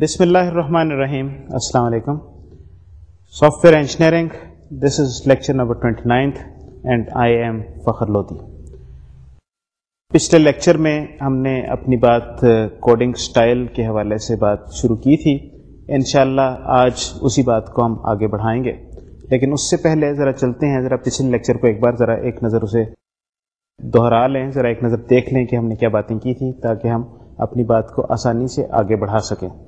بسم اللہ الرحمن الرحیم۔ السلام علیکم۔ Software engineering this is lecture number twenty ninth and I am Fakhar Lodhi پچھلے لیکچر میں ہم نے اپنی بات uh, کوڈنگ سٹائل کے حوالے سے بات شروع کی تھی۔ انشاءاللہ آج اسی بات کو ہم آگے بڑھائیں گے۔ لیکن اس سے پہلے ذرا چلتے ہیں، ذرا پچھلے لیکچر کو ایک بار ذرا ایک نظر اسے دہرا لیں، ذرا ایک نظر دیکھ لیں کہ ہم نے کیا باتیں کی تھی تاکہ ہم اپنی بات کو آسانی سے آگے بڑھا سکیں۔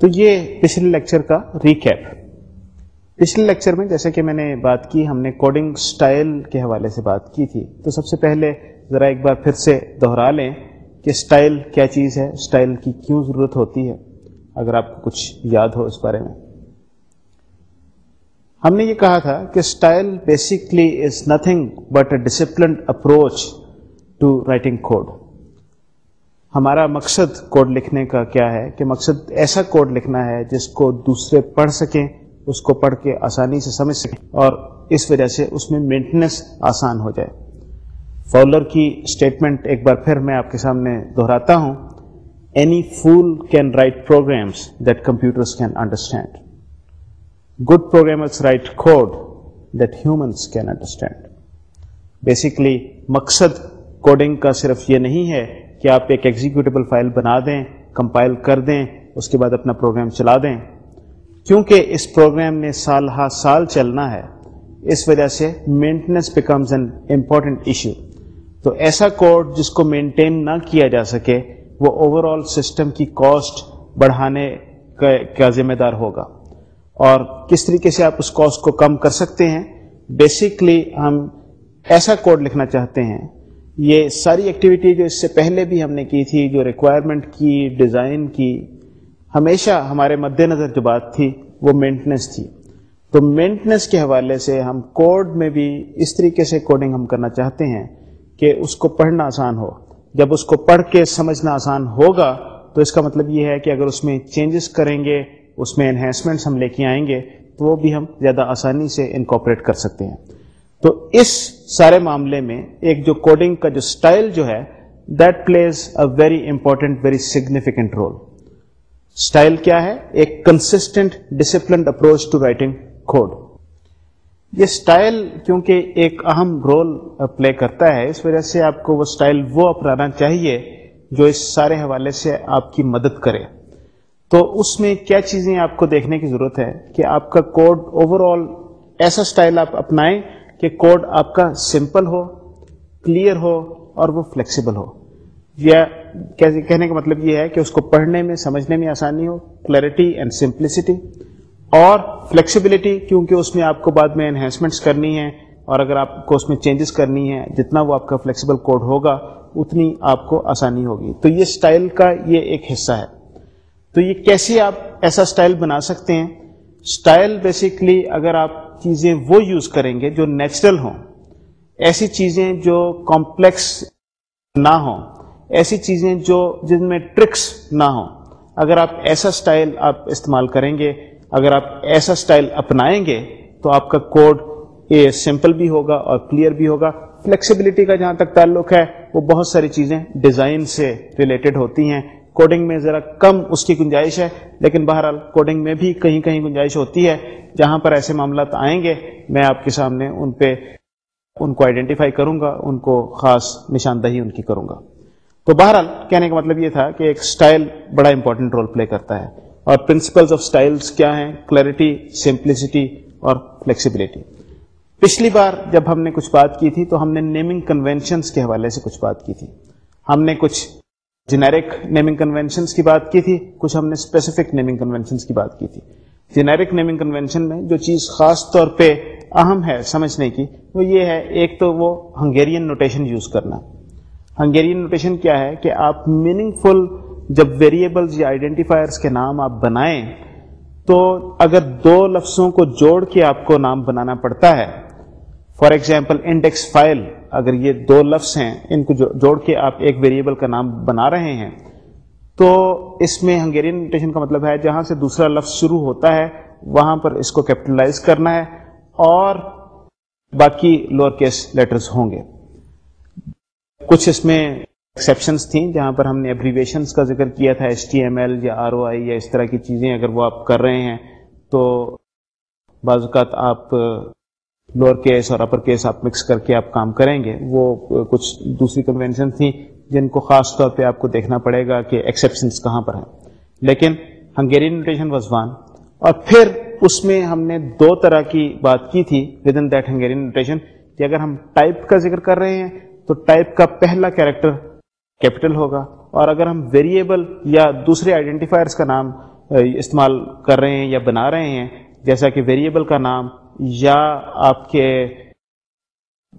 تو یہ پچھلے لیکچر کا ریکیپ۔ پچھلے لیکچر میں جیسے کہ میں نے بات کی، ہم نے کوڈنگ سٹائل کے حوالے سے بات کی تھی۔ تو سب سے پہلے ذرا ایک بار پھر سے دہرا لیں کہ سٹائل کیا چیز ہے، سٹائل کی کیوں ضرورت ہوتی ہے، اگر آپ کو کچھ یاد ہو اس بارے میں۔ ہم نے یہ کہا تھا کہ style basically is nothing but a disciplined approach to writing code ہمارا مقصد کوڈ لکھنے کا کیا ہے کہ مقصد ایسا کوڈ لکھنا ہے جس کو دوسرے پڑھ سکیں، اس کو پڑھ کے آسانی سے سمجھ سکیں اور اس وجہ سے اس میں مینٹننس آسان ہو جائے۔ فولر کی اسٹیٹمنٹ ایک بار پھر میں آپ کے سامنے دہراتا ہوں۔ Any fool can write programs that computers can understand good programmers write code that humans can understand basically مقصد کوڈنگ کا صرف یہ نہیں ہے کہ آپ ایک ایگزیکیوٹیبل فائل بنا دیں کمپائل کر دیں، اس کے بعد اپنا پروگرام چلا دیں۔ کیونکہ اس پروگرام نے سال ہا سال چلنا ہے، اس وجہ سے maintenance becomes an important issue تو ایسا کوڈ جس کو مینٹین نہ کیا جا سکے، وہ اوور آل سسٹم کی کاسٹ بڑھانے کا ذمہ دار ہوگا۔ اور کس طریقے سے آپ اس کاسٹ کو کم کر سکتے ہیں؟ بیسکلی ہم ایسا کوڈ لکھنا چاہتے ہیں یہ ساری ایکٹیویٹی جو اس سے پہلے بھی ہم نے کی تھی، جو ریکوائرمنٹ کی ڈیزائن کی، ہمیشہ ہمارے مد نظر جو بات تھی، وہ مینٹننس تھی۔ تو مینٹننس کے حوالے سے ہم کوڈ میں بھی اس طریقے سے کوڈنگ ہم کرنا چاہتے ہیں کہ اس کو پڑھنا آسان ہو۔ جب اس کو پڑھ کے سمجھنا آسان ہوگا، تو اس کا مطلب یہ ہے کہ اگر اس میں چینجز کریں گے، اس میں انہینسمنٹس ہم لے کے آئیں گے، تو وہ بھی ہم زیادہ آسانی سے انکوپریٹ کر سکتے ہیں۔ تو اس سارے معاملے میں ایک جو کوڈنگ کا جو اسٹائل جو ہے that plays a very important very significant role style کیا ہے? ایک constant disciplined approach to writing code یہ اسٹائل کیونکہ ایک اہم رول پلے uh, کرتا ہے، اس وجہ سے آپ کو وہ اسٹائل وہ اپنانا چاہیے جو اس سارے حوالے سے آپ کی مدد کرے. تو اس میں کیا چیزیں آپ کو دیکھنے کی ضرورت ہے کہ آپ کا کوڈ اوور آل ایسا اسٹائل آپ اپنائیں کہ کوڈ آپ کا سمپل ہو، کلیئر ہو اور وہ فلیکسیبل ہو۔ یا کہنے کا مطلب یہ ہے کہ اس کو پڑھنے میں، سمجھنے میں آسانی ہو، کلیئرٹی اینڈ سمپلسٹی اور فلیکسیبلٹی، کیونکہ اس میں آپ کو بعد میں انہینسمنٹس کرنی ہے اور اگر آپ کو اس میں چینجز کرنی ہے جتنا وہ آپ کا فلیکسیبل کوڈ ہوگا، اتنی آپ کو آسانی ہوگی۔ تو یہ اسٹائل کا یہ ایک حصہ ہے۔ تو یہ کیسے آپ ایسا اسٹائل بنا سکتے ہیں؟ اسٹائل بیسکلی اگر آپ چیزیں وہ یوز کریں گے جو نیچرل ہوں۔ ایسی چیزیں جو کمپلیکس نہ ہوں۔ ایسی چیزیں جو جن میں ٹرکس نہ ہوں۔ اگر آپ ایسا سٹائل آپ استعمال کریں گے، اگر آپ ایسا سٹائل اپنائیں گے، تو آپ کا کوڈ یہ سمپل بھی ہوگا اور کلیئر بھی ہوگا۔ فلیکسیبلٹی کا جہاں تک تعلق ہے، وہ بہت ساری چیزیں ڈیزائن سے ریلیٹڈ ہوتی ہیں۔ کوڈنگ میں ذرا کم اس کی گنجائش ہے، لیکن بہرحال کوڈنگ میں بھی کہیں کہیں گنجائش ہوتی ہے۔ جہاں پر ایسے معاملات آئیں گے، میں آپ کے سامنے ان پہ ان کو آئیڈینٹیفائی کروں گا، ان کو خاص نشاندہی ان کی کروں گا۔ تو بہرحال کہنے کا مطلب یہ تھا کہ ایک سٹائل بڑا امپورٹنٹ رول پلے کرتا ہے۔ اور پرنسپلز آف سٹائلز کیا ہیں؟ کلیئرٹی سمپلسٹی اور فلیکسیبلٹی پچھلی بار جب ہم نے کچھ بات کی تھی، تو ہم نے نیمنگ کنونشنس کے حوالے سے کچھ بات کی تھی۔ ہم نے کچھ جنیرک نیمنگ کنونشنس کی بات کی تھی، کچھ ہم نے اسپیسیفک نیمنگ کنونشنس کی بات کی تھی۔ جنیرک نیمنگ کنونشن میں جو چیز خاص طور پہ اہم ہے سمجھنے کی، وہ یہ ہے، ایک تو وہ ہنگیرین نوٹیشن یوز کرنا۔ ہنگیرین نوٹیشن کیا ہے کہ آپ میننگ فل جب ویریبلز یا آئیڈینٹیفائرس کے نام آپ بنائیں، تو اگر دو لفظوں کو جوڑ کے آپ کو نام بنانا پڑتا ہے فار ایگزامپل انڈیکس فائل اگر یہ دو لفظ ہیں، ان کو جوڑ کے آپ ایک ویریبل کا نام بنا رہے ہیں، تو اس میں ہنگیرین نوٹیشن کا مطلب ہے جہاں سے دوسرا لفظ شروع ہوتا ہے، وہاں پر اس کو کیپٹلائز کرنا ہے اور باقی لوور کیس لیٹرز ہوں گے۔ کچھ اس میں ایکسیپشنس تھیں جہاں پر ہم نے ایبریویشنس کا ذکر کیا تھا ایچ ٹی ایم ایل یا آر او آئی یا اس طرح کی چیزیں اگر وہ آپ کر رہے ہیں، تو بعض اوقات آپ لوور کیس اور اپر کیس آپ مکس کر کے آپ کام کریں گے، وہ کچھ دوسری کنوینشن تھیں جن کو خاص طور پہ آپ کو دیکھنا پڑے گا کہ ایکسیپشنس کہاں پر ہیں۔ لیکن ہنگیرین نوٹیشن واز ون اور پھر اس میں ہم نے دو طرح کی بات کی تھی within that Hungarian notation کہ اگر ہم ٹائپ کا ذکر کر رہے ہیں تو ٹائپ کا پہلا کیریکٹر کیپٹل ہوگا اور اگر ہم ویریبل یا دوسرے آئیڈینٹیفائرس کا نام استعمال کر رہے ہیں یا بنا رہے ہیں، جیسا کہ ویریبل کا نام یا آپ کے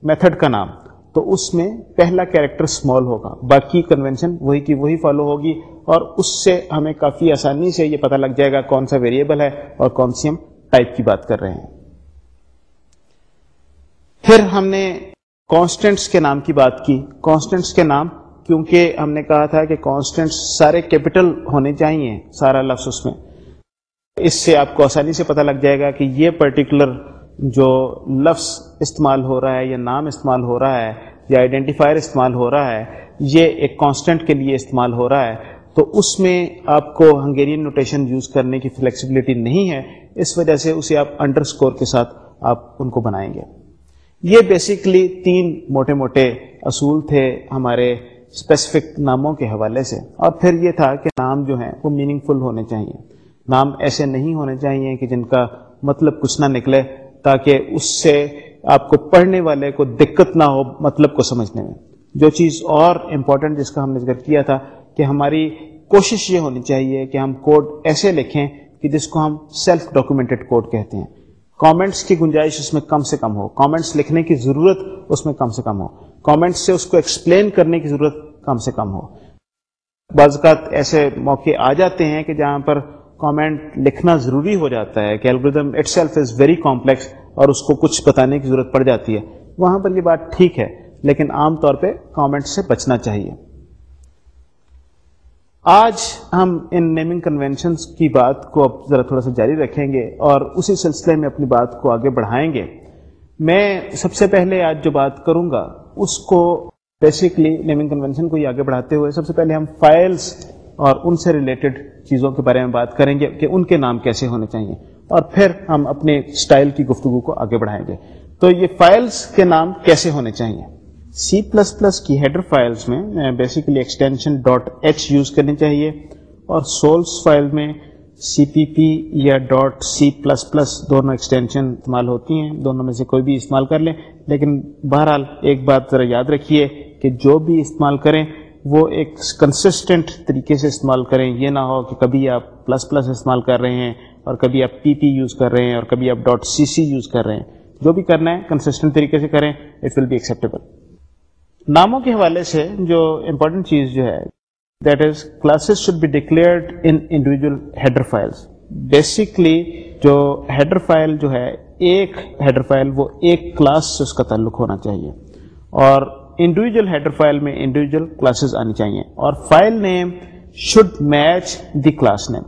میتھڈ کا نام، تو اس میں پہلا کیریکٹر اسمال ہوگا، باقی کنونشن وہی کی وہی فالو ہوگی، اور اس سے ہمیں کافی آسانی سے یہ پتہ لگ جائے گا کون سا ویریبل ہے اور کون سی ہم ٹائپ کی بات کر رہے ہیں۔ پھر ہم نے کانسٹنٹس کے نام کی بات کی۔ کانسٹنٹس کے نام، کیونکہ ہم نے کہا تھا کہ کانسٹنٹس سارے کیپٹل ہونے چاہیے، سارا لفظ اس میں۔ اس سے آپ کو آسانی سے پتہ لگ جائے گا کہ یہ پرٹیکولر جو لفظ استعمال ہو رہا ہے یا نام استعمال ہو رہا ہے یا آئیڈینٹیفائر استعمال ہو رہا ہے، یہ ایک کانسٹنٹ کے لیے استعمال ہو رہا ہے۔ تو اس میں آپ کو ہنگیرین نوٹیشن یوز کرنے کی فلیکسیبلٹی نہیں ہے، اس وجہ سے اسے آپ انڈر اسکور کے ساتھ آپ ان کو بنائیں گے۔ یہ بیسکلی تین موٹے موٹے اصول تھے ہمارے اسپیسیفک ناموں کے حوالے سے۔ اور پھر یہ تھا کہ نام جو ہیں وہ میننگ فل ہونے چاہیے نام ایسے نہیں ہونے چاہیے کہ جن کا مطلب کچھ نہ نکلے، تاکہ اس سے آپ کو پڑھنے والے کو دقت نہ ہو مطلب کو سمجھنے میں۔ جو چیز اور امپورٹنٹ جس کا ہم نے ذکر کیا تھا کہ ہماری کوشش یہ ہونی چاہیے کہ ہم کوڈ ایسے لکھیں کہ جس کو ہم سیلف ڈاکومنٹڈ کوڈ کہتے ہیں۔ کامنٹس کی گنجائش اس میں کم سے کم ہو۔ کامنٹس لکھنے کی ضرورت اس میں کم سے کم ہو۔ کامنٹس سے اس کو ایکسپلین کرنے کی ضرورت کم سے کم ہو۔ بعض اوقات ایسے موقع آ جاتے ہیں کہ جہاں پر کامنٹ لکھنا ضروری ہو جاتا ہے کہ algorithm itself is very complex اور اس کو کچھ بتانے کی ضرورت پڑ جاتی ہے۔ وہاں پر یہ بات ٹھیک ہے، لیکن عام طور پہ کامنٹ سے بچنا چاہیے۔ آج ہم ان نیمنگ کنونشنس کی بات کو اب ذرا تھوڑا سا جاری رکھیں گے اور اسی سلسلے میں اپنی بات کو آگے بڑھائیں گے۔ میں سب سے پہلے آج جو بات کروں گا، اس کو بیسکلی نیمنگ کنونشن کو ہی آگے بڑھاتے ہوئے سب سے پہلے ہم فائلس اور ان سے ریلیٹڈ چیزوں کے بارے میں بات کریں گے کہ ان کے نام کیسے ہونے چاہیے اور پھر ہم اپنے اسٹائل کی گفتگو کو آگے بڑھائیں گے۔ تو یہ فائلس کے نام کیسے ہونے چاہیے؟ سی پلس پلس کی ہیڈر فائلس میں basically extension dot h use کرنی چاہیے اور سولس فائل میں سی پی پی یا ڈاٹ سی پلس پلس دونوں ایکسٹینشن استعمال ہوتی ہیں۔ دونوں میں سے کوئی بھی استعمال کر لیں۔ لیکن بہرحال ایک بات ذرا یاد رکھیے کہ جو بھی استعمال کریں وہ ایک کنسسٹنٹ طریقے سے استعمال کریں۔ یہ نہ ہو کہ کبھی آپ پلس پلس استعمال کر رہے ہیں اور کبھی آپ پی پی یوز کر رہے ہیں اور کبھی آپ ڈاٹ سی سی یوز کر رہے ہیں۔ جو بھی کرنا ہے کنسسٹنٹ طریقے سے کریں اٹ ول بی ایکسیپٹیبل ناموں کے حوالے سے جو امپورٹنٹ چیز جو ہے that is classes should be declared in header files basically جو ہیڈر فائل جو ہے، ایک ہیڈر فائل وہ ایک کلاس سے اس کا تعلق ہونا چاہیے۔ اور انڈیویجل ہیڈر فائل میں انڈیویجل کلاسز آنی چاہیے اور file name should match the class name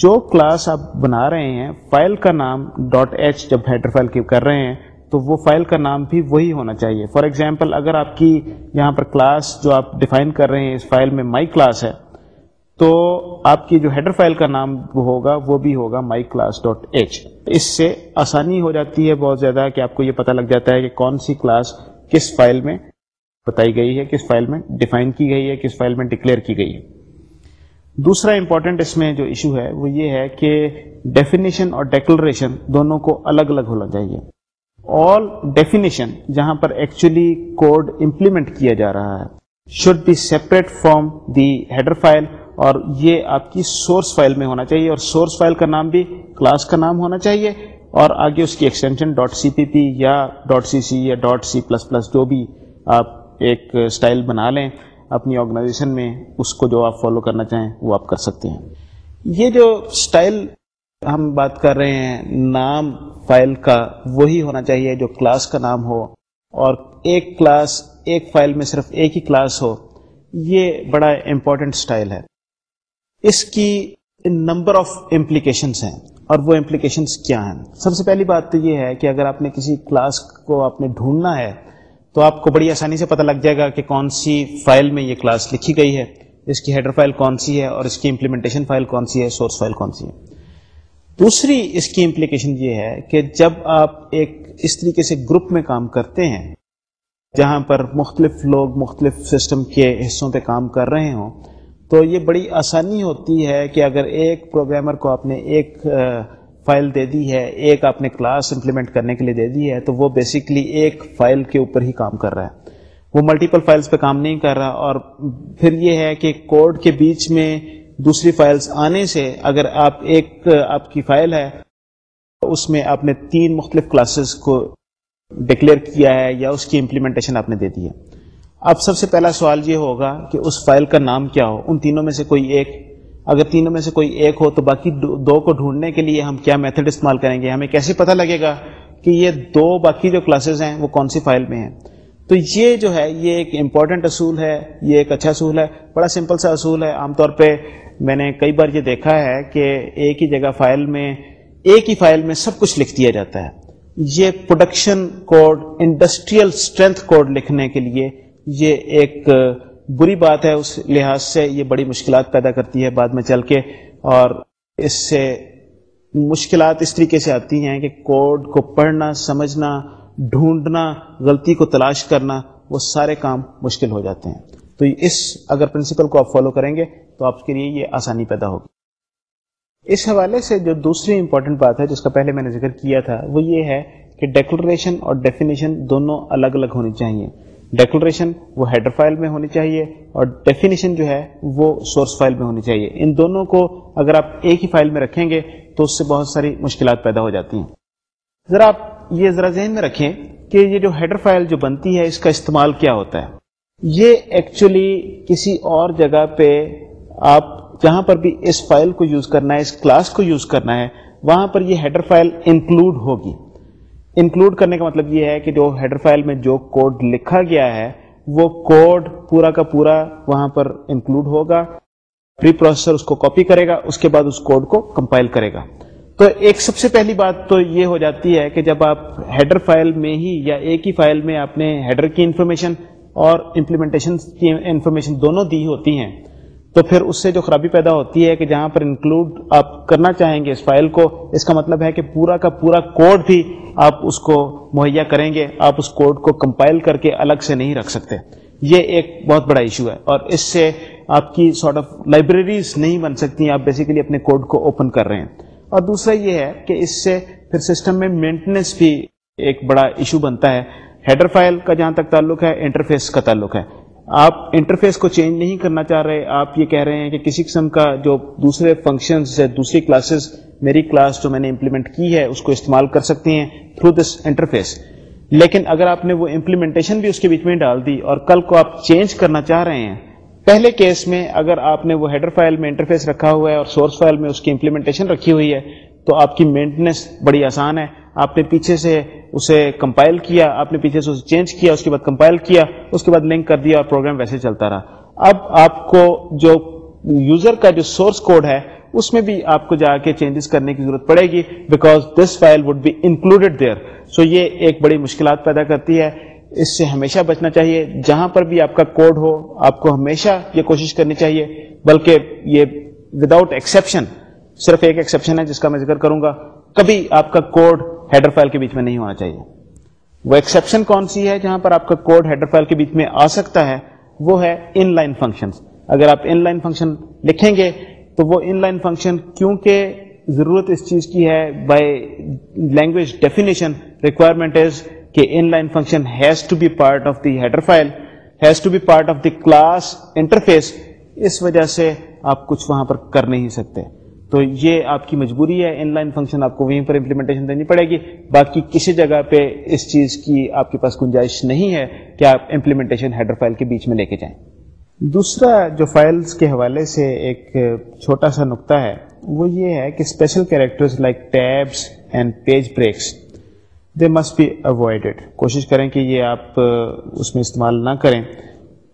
جو کلاس آپ بنا رہے ہیں فائل کا نام ڈاٹ ایچ جب ہیڈر فائل کی کر رہے ہیں، تو وہ فائل کا نام بھی وہی ہونا چاہیے۔ فار ایگزامپل اگر آپ کی یہاں پر کلاس جو آپ ڈیفائن کر رہے ہیں، اس فائل میں مائی کلاس ہے، تو آپ کی جو ہیڈر فائل کا نام ہوگا، وہ بھی ہوگا مائی کلاس ڈاٹ ایچ اس سے آسانی ہو جاتی ہے بہت زیادہ کہ آپ کو یہ پتہ لگ جاتا ہے کہ کون سی کلاس کس فائل میں بتائی گئی ہے کس فائل میں ڈیفائن کی گئی ہے، کس فائل میں ڈکلیئر کی گئی ہے۔ دوسرا امپورٹنٹ اس میں جو ایشو ہے، وہ یہ ہے کہ ڈیفینیشن اور ڈیکلریشن دونوں کو الگ الگ ہونا چاہیے۔ آل ڈیفینیشن جہاں پر ایکچولی کوڈ امپلیمنٹ کیا جا رہا ہے should be separate from the header file اور یہ آپ کی سورس فائل میں ہونا چاہیے اور سورس فائل کا نام بھی کلاس کا نام ہونا چاہیے اور آگے اس کی extension dot C P P یا ڈاٹ سی سی یا ڈاٹ سی پلس پلس جو بھی آپ ایک اسٹائل بنا لیں، اپنی آرگنائزیشن میں اس کو جو آپ فالو کرنا چاہیں وہ آپ کر سکتے ہیں۔ یہ جو اسٹائل ہم بات کر رہے ہیں، نام فائل کا وہی ہونا چاہیے جو کلاس کا نام ہو۔ اور ایک کلاس، ایک فائل میں صرف ایک ہی کلاس ہو، یہ بڑا امپورٹنٹ اسٹائل ہے۔ اس کی نمبر آف امپلیکیشنس ہیں۔ اور وہ امپلیکیشنس کیا ہیں؟ سب سے پہلی بات تو یہ ہے کہ اگر آپ نے کسی کلاس کو آپ نے ڈھونڈنا ہے تو آپ کو بڑی آسانی سے پتہ لگ جائے گا کہ کون سی فائل میں یہ کلاس لکھی گئی ہے۔ اس کی ہیڈر فائل کون سی ہے اور اس کی امپلیمنٹیشن فائل کون سی ہے سورس فائل کون سی ہے۔ دوسری اس کی امپلیکیشن یہ ہے کہ جب آپ ایک اس طریقے سے گروپ میں کام کرتے ہیں، جہاں پر مختلف لوگ مختلف سسٹم کے حصوں پہ کام کر رہے ہوں، تو یہ بڑی آسانی ہوتی ہے کہ اگر ایک پروگرامر کو آپ نے ایک فائل دے دی ہے، ایک آپ نے کلاس امپلیمنٹ کرنے کے لیے دے دی ہے، تو وہ بیسکلی ایک فائل کے اوپر ہی کام کر رہا ہے۔ وہ ملٹیپل فائلز پہ کام نہیں کر رہا، اور پھر یہ ہے کہ کوڈ کے بیچ میں دوسری فائلز آنے سے اگر آپ ایک آپ کی فائل ہے، اس میں آپ نے تین مختلف کلاسز کو ڈکلیئر کیا ہے یا اس کی امپلیمنٹیشن آپ نے دے دی ہے۔ اب سب سے پہلا سوال یہ ہوگا کہ اس فائل کا نام کیا ہو؟ ان تینوں میں سے کوئی ایک اگر تینوں میں سے کوئی ایک ہو تو باقی دو کو ڈھونڈنے کے لیے ہم کیا میتھڈ استعمال کریں گے؟ ہمیں کیسے پتہ لگے گا کہ یہ دو باقی جو کلاسز ہیں وہ کون سی فائل میں ہیں؟ تو یہ جو ہے یہ ایک امپورٹنٹ اصول ہے، یہ ایک اچھا اصول ہے، بڑا سمپل سا اصول ہے۔ عام طور پہ میں نے کئی بار یہ دیکھا ہے کہ ایک ہی جگہ فائل میں، ایک ہی فائل میں سب کچھ لکھ دیا جاتا ہے۔ یہ production code industrial strength code لکھنے کے لیے یہ ایک بری بات ہے اس لحاظ سے یہ بڑی مشکلات پیدا کرتی ہے بعد میں چل کے اور اس سے مشکلات اس طریقے سے آتی ہیں کہ کوڈ کو پڑھنا، سمجھنا، ڈھونڈنا، غلطی کو تلاش کرنا، وہ سارے کام مشکل ہو جاتے ہیں۔ تو اس اگر پرنسپل کو آپ فالو کریں گے تو آپ کے لیے یہ آسانی پیدا ہوگی۔ اس حوالے سے جو دوسری امپورٹنٹ بات ہے، جس کا پہلے میں نے ذکر کیا تھا، وہ یہ ہے کہ ڈیکلریشن اور ڈیفینیشن دونوں الگ الگ ہونی چاہیے۔ ڈیکلریشن وہ ہیڈر فائل میں ہونی چاہیے اور ڈیفینیشن جو ہے وہ سورس فائل میں ہونی چاہیے۔ ان دونوں کو اگر آپ ایک ہی فائل میں رکھیں گے تو اس سے بہت ساری مشکلات پیدا ہو جاتی ہیں۔ ذرا آپ یہ ذرا ذہن میں رکھیں کہ یہ جو ہیڈر فائل جو بنتی ہے اس کا استعمال کیا ہوتا ہے۔ یہ ایکچولی کسی اور جگہ پہ آپ جہاں پر بھی اس فائل کو یوز کرنا ہے، اس کلاس کو یوز کرنا ہے، وہاں پر یہ ہیڈر فائل انکلوڈ ہوگی۔ انکلوڈ کرنے کا مطلب یہ ہے کہ جو ہیڈر فائل میں جو کوڈ لکھا گیا ہے، وہ کوڈ پورا کا پورا وہاں پر انکلوڈ ہوگا پری پروسیسر اس کو کاپی کرے گا، اس کے بعد اس کوڈ کو کمپائل کرے گا۔ تو ایک سب سے پہلی بات تو یہ ہو جاتی ہے کہ جب آپ ہیڈر فائل میں ہی یا ایک ہی فائل میں آپ نے ہیڈر کی انفارمیشن اور امپلیمنٹیشن کی انفارمیشن دونوں دی ہوتی ہیں تو پھر اس سے جو خرابی پیدا ہوتی ہے کہ جہاں پر انکلوڈ آپ کرنا چاہیں گے اس فائل کو، اس کا مطلب ہے کہ پورا کا پورا کوڈ بھی آپ اس کو مہیا کریں گے، آپ اس کوڈ کو کمپائل کر کے الگ سے نہیں رکھ سکتے۔ یہ ایک بہت بڑا ایشو ہے اور اس سے آپ کی سارٹ آف لائبریریز نہیں بن سکتی، آپ بیسیکلی اپنے کوڈ کو اوپن کر رہے ہیں۔ اور دوسرا یہ ہے کہ اس سے پھر سسٹم میں مینٹیننس بھی ایک بڑا ایشو بنتا ہے۔ ہیڈر فائل کا جہاں تک تعلق ہے انٹرفیس کا تعلق ہے۔ آپ انٹرفیس کو چینج نہیں کرنا چاہ رہے، آپ یہ کہہ رہے ہیں کہ کسی قسم کا جو دوسرے فنکشنز یا دوسری کلاسز میری کلاس جو میں نے امپلیمنٹ کی ہے، اس کو استعمال کر سکتے ہیں تھرو دس انٹرفیس لیکن اگر آپ نے وہ امپلیمنٹیشن بھی اس کے بیچ میں ڈال دی اور کل کو آپ چینج کرنا چاہ رہے ہیں، پہلے کیس میں اگر آپ نے وہ ہیڈر فائل میں انٹرفیس رکھا ہوا ہے اور سورس فائل میں اس کی امپلیمنٹیشن رکھی ہوئی ہے، تو آپ کی مینٹیننس بڑی آسان ہے۔ آپ نے پیچھے سے اسے کمپائل کیا، آپ نے پیچھے سے اسے چینج کیا، اس کے بعد کمپائل کیا، اس کے بعد لنک کر دیا اور پروگرام ویسے چلتا رہا۔ اب آپ کو جو یوزر کا جو سورس کوڈ ہے، اس میں بھی آپ کو جا کے چینجز کرنے کی ضرورت پڑے گی because this file would be included there so یہ ایک بڑی مشکلات پیدا کرتی ہے۔ اس سے ہمیشہ بچنا چاہیے۔ جہاں پر بھی آپ کا کوڈ ہو، آپ کو ہمیشہ یہ کوشش کرنی چاہیے۔ بلکہ یہ وداؤٹ ایکسیپشن صرف ایک ایکسیپشن ہے جس کا میں ذکر کروں گا۔ کبھی آپ کا کوڈ ہیڈر فائل کے بیچ میں نہیں ہونا چاہیے۔ وہ ایکسیپشن کون سی ہے جہاں پر آپ کا کوڈ ہیڈر فائل کے بیچ میں آ سکتا ہے؟ وہ ہے ان لائن فنکشن اگر آپ ان لائن فنکشن لکھیں گے تو وہ ان لائن فنکشن کیونکہ ضرورت اس چیز کی ہے by language definition requirement is کہ inline function has to be part of the header file has to be part of the class interface اس وجہ سے آپ کچھ وہاں پر کر نہیں سکتے۔ تو یہ آپ کی مجبوری ہے ان لائن فنکشن آپ کو وہیں پر امپلیمنٹیشن دینی پڑے گی۔ باقی کسی جگہ پہ اس چیز کی آپ کے پاس گنجائش نہیں ہے کہ آپ امپلیمنٹیشن ہیڈر فائل کے بیچ میں لے کے جائیں۔ دوسرا جو فائلز کے حوالے سے ایک چھوٹا سا نقطہ ہے، وہ یہ ہے کہ special characters like tabs and page breaks they must be avoided کوشش کریں کہ یہ آپ اس میں استعمال نہ کریں۔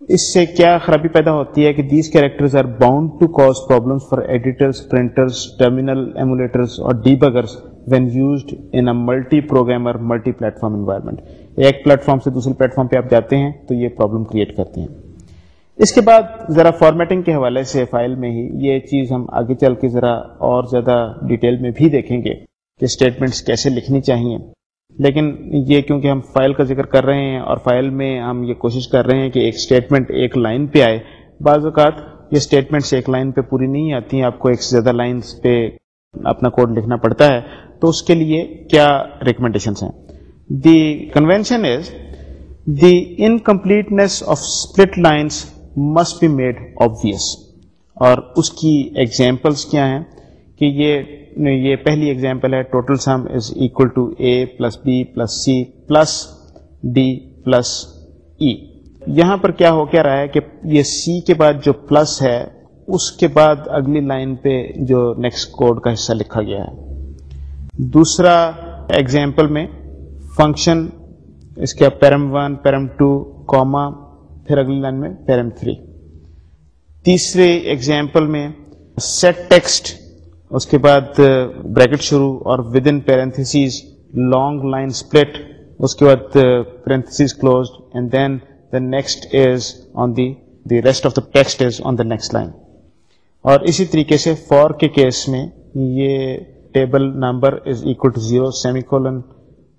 اس سے کیا خرابی پیدا ہوتی ہے کہ these characters are bound to cause problem for editors printers terminal emulators اور the when used in multi programmer multi platform environment ایک پلیٹ فارم سے دوسرے پلیٹ فارم پہ آپ جاتے ہیں تو یہ پرابلم کریٹ کرتے ہیں اس کے بعد ذرا فارمیٹنگ کے حوالے سے فائل میں ہی یہ چیز ہم آگے چل کے ذرا اور زیادہ ڈیٹیل میں بھی دیکھیں گے کہ اسٹیٹمنٹس کیسے لکھنی چاہیے لیکن یہ کیونکہ ہم فائل کا ذکر کر رہے ہیں اور فائل میں ہم یہ کوشش کر رہے ہیں کہ ایک اسٹیٹمنٹ ایک لائن پہ آئے۔ بعض اوقات یہ اسٹیٹمنٹس ایک لائن پہ پوری نہیں آتی ہیں، آپ کو ایک سے زیادہ لائنس پہ اپنا کوڈ لکھنا پڑتا ہے۔ تو اس کے لیے کیا ریکمنڈیشنس ہیں؟ The convention is the incompleteness of split lines must be made obvious اور اس کی ایگزامپلس کیا ہیں کہ یہ یہ پہلی ایگزامپل ہے۔ Total sum is equal to A plus B plus C plus D plus E یہاں پر کیا ہو کیا رہا ہے کہ یہ سی کے بعد جو پلس ہے، اس کے بعد اگلی لائن پہ جو نیکسٹ کوڈ کا حصہ لکھا گیا ہے۔ دوسرا ایگزامپل میں فنکشن اس کے param one param two comma پھر اگلی لائن میں پیرم تھری تیسرے ایگزامپل میں سیٹ ٹیکسٹ اس کے بعد بریکٹ شروع اور within parenthesis long line split اس کے بعد parenthesis close and then the next is on the the rest of the text is on the next line اور اسی طریقے سے فور کے کیس میں یہ table number is equal to zero colon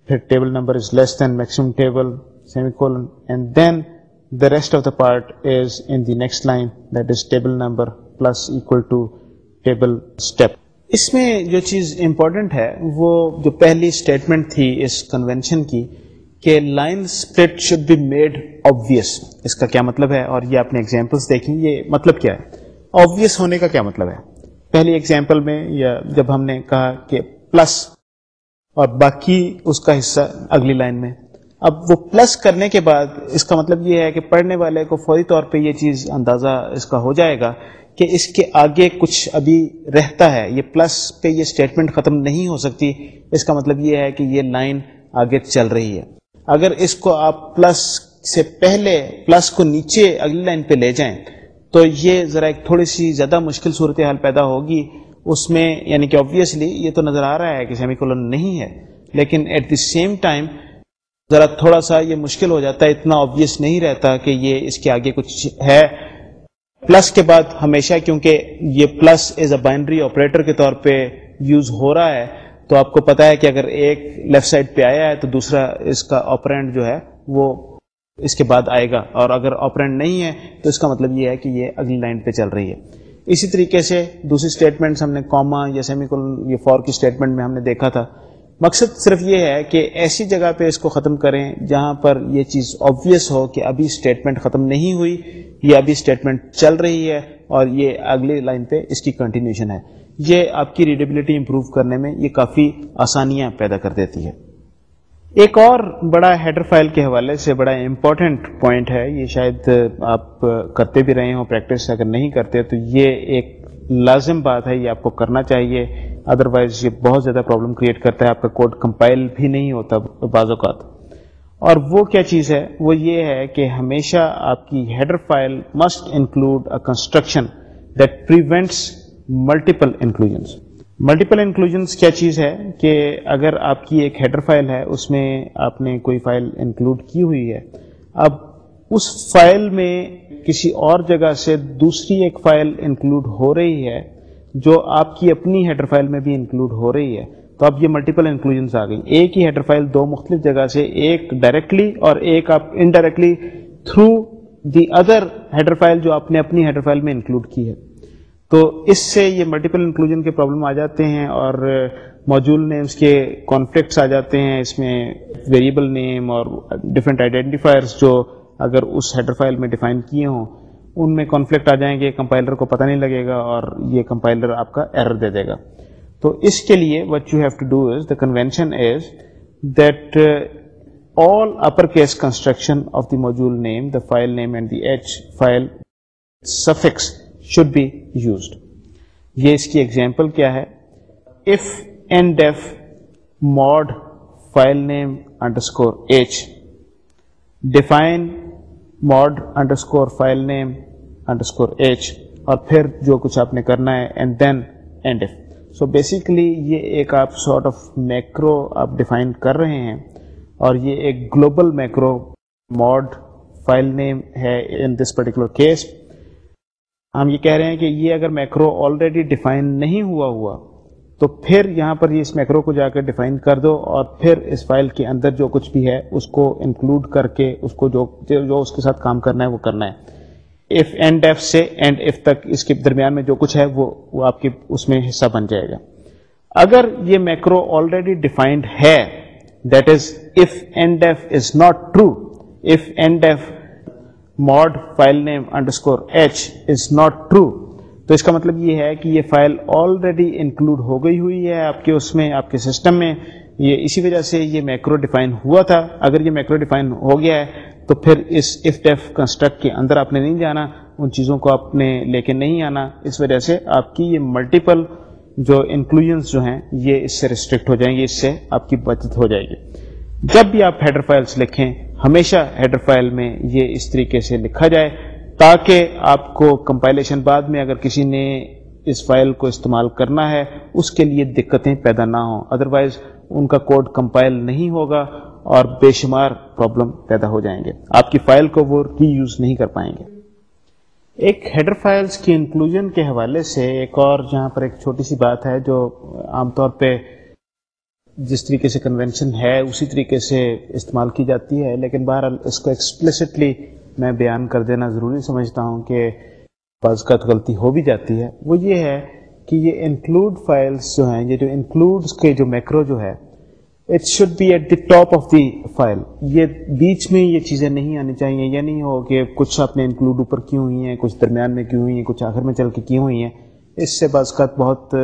پھر table number is less than maximum table semicolon and then the rest of the part is in the next line that is table number plus equal to table step اس میں جو چیز important ہے، وہ جو پہلی statement تھی اس convention کی کہ line split should be made obvious اس کا کیا مطلب ہے؟ اور یہ آپ نے ایگزامپلس دیکھی، یہ مطلب کیا ہے؟ آبویس ہونے کا کیا مطلب ہے؟ پہلی ایگزامپل میں یا جب ہم نے کہا کہ پلس اور باقی اس کا حصہ اگلی لائن میں اب وہ پلس کرنے کے بعد اس کا مطلب یہ ہے کہ پڑھنے والے کو فوری طور پہ یہ چیز اندازہ اس کا ہو جائے گا کہ اس کے آگے کچھ ابھی رہتا ہے، یہ پلس پہ یہ اسٹیٹمنٹ ختم نہیں ہو سکتی، اس کا مطلب یہ ہے کہ یہ لائن آگے چل رہی ہے۔ اگر اس کو آپ پلس سے پہلے پلس کو نیچے اگلی لائن پہ لے جائیں، تو یہ ذرا ایک تھوڑی سی زیادہ مشکل صورتحال پیدا ہوگی۔ اس میں یعنی کہ آبویسلی یہ تو نظر آ رہا ہے کہ سیمی کولن نہیں ہے، لیکن ایٹ دی سیم ٹائم ذرا تھوڑا سا یہ مشکل ہو جاتا ہے، اتنا آبویس نہیں رہتا کہ یہ اس کے آگے کچھ ہے۔ پلس کے بعد ہمیشہ کیونکہ یہ plus as a binary operator کے طور پہ یوز ہو رہا ہے، تو آپ کو پتا ہے کہ اگر ایک لیفٹ سائڈ پہ آیا ہے تو دوسرا اس کا آپرینٹ جو ہے وہ اس کے بعد آئے گا۔ اور اگر آپرینٹ نہیں ہے تو اس کا مطلب یہ ہے کہ یہ اگلی لائن پہ چل رہی ہے۔ اسی طریقے سے دوسری اسٹیٹمنٹ ہم نے کاما یا سیمی یہ فور کی اسٹیٹمنٹ میں ہم نے دیکھا تھا۔ مقصد صرف یہ ہے کہ ایسی جگہ پہ اس کو ختم کریں جہاں پر یہ چیز آبویس ہو کہ ابھی اسٹیٹمنٹ ختم نہیں ہوئی، یہ ابھی اسٹیٹمنٹ چل رہی ہے اور یہ اگلی لائن پہ اس کی کنٹینیوشن ہے۔ یہ آپ کی ریڈیبلٹی امپروو کرنے میں یہ کافی آسانیاں پیدا کر دیتی ہے۔ ایک اور بڑا ہیڈر فائل کے حوالے سے بڑا امپورٹنٹ پوائنٹ ہے، یہ شاید آپ کرتے بھی رہے ہوں پریکٹس اگر نہیں کرتے تو یہ ایک لازم بات ہے، یہ آپ کو کرنا چاہیے۔ ادروائز یہ بہت زیادہ پرابلم کریٹ کرتا ہے، آپ کا کوڈ کمپائل بھی نہیں ہوتا بعض اوقات۔ اور وہ کیا چیز ہے؟ وہ یہ ہے کہ ہمیشہ آپ کی header file must include a construction that prevents multiple inclusions multiple inclusions کیا چیز ہے کہ اگر آپ کی ایک ہیڈر فائل ہے، اس میں آپ نے کوئی فائل انکلوڈ کی ہوئی ہے، اب اس فائل میں کسی اور جگہ سے دوسری ایک فائل انکلوڈ ہو رہی ہے جو آپ کی اپنی ہیڈر فائل میں بھی انکلوڈ ہو رہی ہے، تو اب یہ ملٹیپل انکلوژنس آ گئی ایک ہی ہیڈر فائل دو مختلف جگہ سے، ایک ڈائریکٹلی اور ایک آپ indirectly through the other header file جو آپ نے اپنی ہیڈر فائل میں انکلوڈ کی ہے۔ تو اس سے یہ ملٹیپل انکلوژن کے پرابلم آ جاتے ہیں اور موجود نیمس کے کانفلکٹس آ جاتے ہیں۔ اس میں ویریبل نیم اور ڈفرینٹ آئیڈینٹیفائرس جو اگر اس ہیڈر فائل میں ڈیفائن کیے ہوں ان میں کانفلکٹ آ جائیں گے کمپائلر کو پتہ نہیں لگے گا اور یہ کمپائلر آپ کا ایرر دے دے گا۔ تو اس کے لیے what you have to do is the convention is that all upper case construction of the module name the file name and the H file suffix should be used یہ اس کی example کیا ہے؟ If n def mod file name underscore H define mod underscore file name underscore H اور پھر جو کچھ آپ نے کرنا ہے and then end if so basically یہ ایک آپ سارٹ آف میکرو آپ ڈیفائن کر رہے ہیں اور یہ ایک global macro mod file name ہے ان دس پرٹیکولر کیس ہم یہ کہہ رہے ہیں کہ یہ اگر میکرو آلریڈی ڈیفائن نہیں ہوا ہوا تو پھر یہاں پر یہ اس میکرو کو جا کر ڈیفائن کر دو اور پھر اس فائل کے اندر جو کچھ بھی ہے اس کو انکلوڈ کر کے اس کو جو جو اس کے ساتھ کام کرنا ہے وہ کرنا ہے۔ ایف اینڈ ایف سے اینڈ ایف تک اس کے درمیان میں جو کچھ ہے وہ وہ آپ کے اس میں حصہ بن جائے گا۔ اگر یہ میکرو آلریڈی ڈیفائنڈ ہے that is if end if is not true if end if mod file name underscore H is not true تو اس کا مطلب یہ ہے کہ یہ فائل آلریڈی انکلوڈ ہو گئی ہوئی ہے آپ کے اس میں، آپ کے سسٹم میں۔ یہ اسی وجہ سے یہ میکرو ڈیفائن ہوا تھا۔ اگر یہ میکرو ڈیفائن ہو گیا ہے، تو پھر اس اف ڈیف کنسٹرکٹ کے اندر آپ نے نہیں جانا۔ ان چیزوں کو آپ نے لے کے نہیں آنا۔ اس وجہ سے آپ کی یہ ملٹیپل جو انکلوژنس جو ہیں، یہ اس سے ریسٹرکٹ ہو جائیں گے، اس سے آپ کی بچت ہو جائے گی۔ جب بھی آپ ہیڈر فائلس لکھیں، ہمیشہ ہیڈر فائل میں یہ اس طریقے سے لکھا جائے۔ تاکہ آپ کو کمپائلیشن بعد میں اگر کسی نے اس فائل کو استعمال کرنا ہے، اس کے لیے دقتیں پیدا نہ ہوں۔ ادروائز ان کا کوڈ کمپائل نہیں ہوگا اور بے شمار پرابلم پیدا ہو جائیں گے۔ آپ کی فائل کو وہ ری یوز نہیں کر پائیں گے۔ ایک ہیڈر فائلز کی انکلوژن کے حوالے سے ایک اور جہاں پر ایک چھوٹی سی بات ہے جو عام طور پہ جس طریقے سے کنونشن ہے، اسی طریقے سے استعمال کی جاتی ہے، لیکن بہرحال اس کو ایکسپلسٹلی میں بیان کر دینا ضروری سمجھتا ہوں کہ بعض کا غلطی ہو بھی جاتی ہے۔ وہ یہ ہے کہ یہ انکلوڈ فائلس جو ہیں، یہ جو انکلوڈ کے جو میکرو جو ہے it should be at the top of the file یہ بیچ میں یہ چیزیں نہیں آنی چاہیے۔ یہ نہیں ہو کہ کچھ آپ نے انکلوڈ اوپر کی ہوئی ہیں، کچھ درمیان میں کی ہوئی ہیں، کچھ آخر میں چل کے کی ہوئی ہیں۔ اس سے بعض کا بہت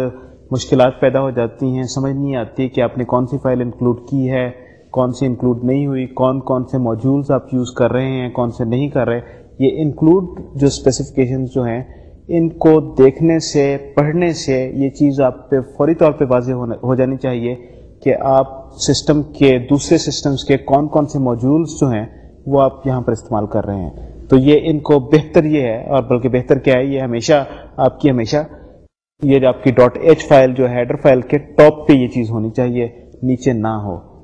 مشکلات پیدا ہو جاتی ہیں۔ سمجھ نہیں آتی کہ آپ نے کون سی فائل انکلوڈ کی ہے۔ کون سی انکلوڈ نہیں ہوئی، کون کون سے موجولس آپ یوز کر رہے ہیں، کون سے نہیں کر رہے، یہ انکلوڈ جو اسپیسیفکیشن جو ہیں، ان کو دیکھنے سے، پڑھنے سے یہ چیز آپ پہ فوری طور پہ واضح ہو جانی چاہیے کہ آپ سسٹم کے، دوسرے سسٹمز کے کون کون سے موجولس جو ہیں، وہ آپ یہاں پر استعمال کر رہے ہیں۔ تو یہ ان کو بہتر یہ ہے، اور بلکہ بہتر کیا ہے، یہ ہمیشہ، آپ کی ہمیشہ، یہ جو آپ کی. ڈاٹ ایچ فائل جو ہے ہیڈر فائل کے ٹاپ پہ یہ چیز ہونی چاہیے، نیچے نہ ہو۔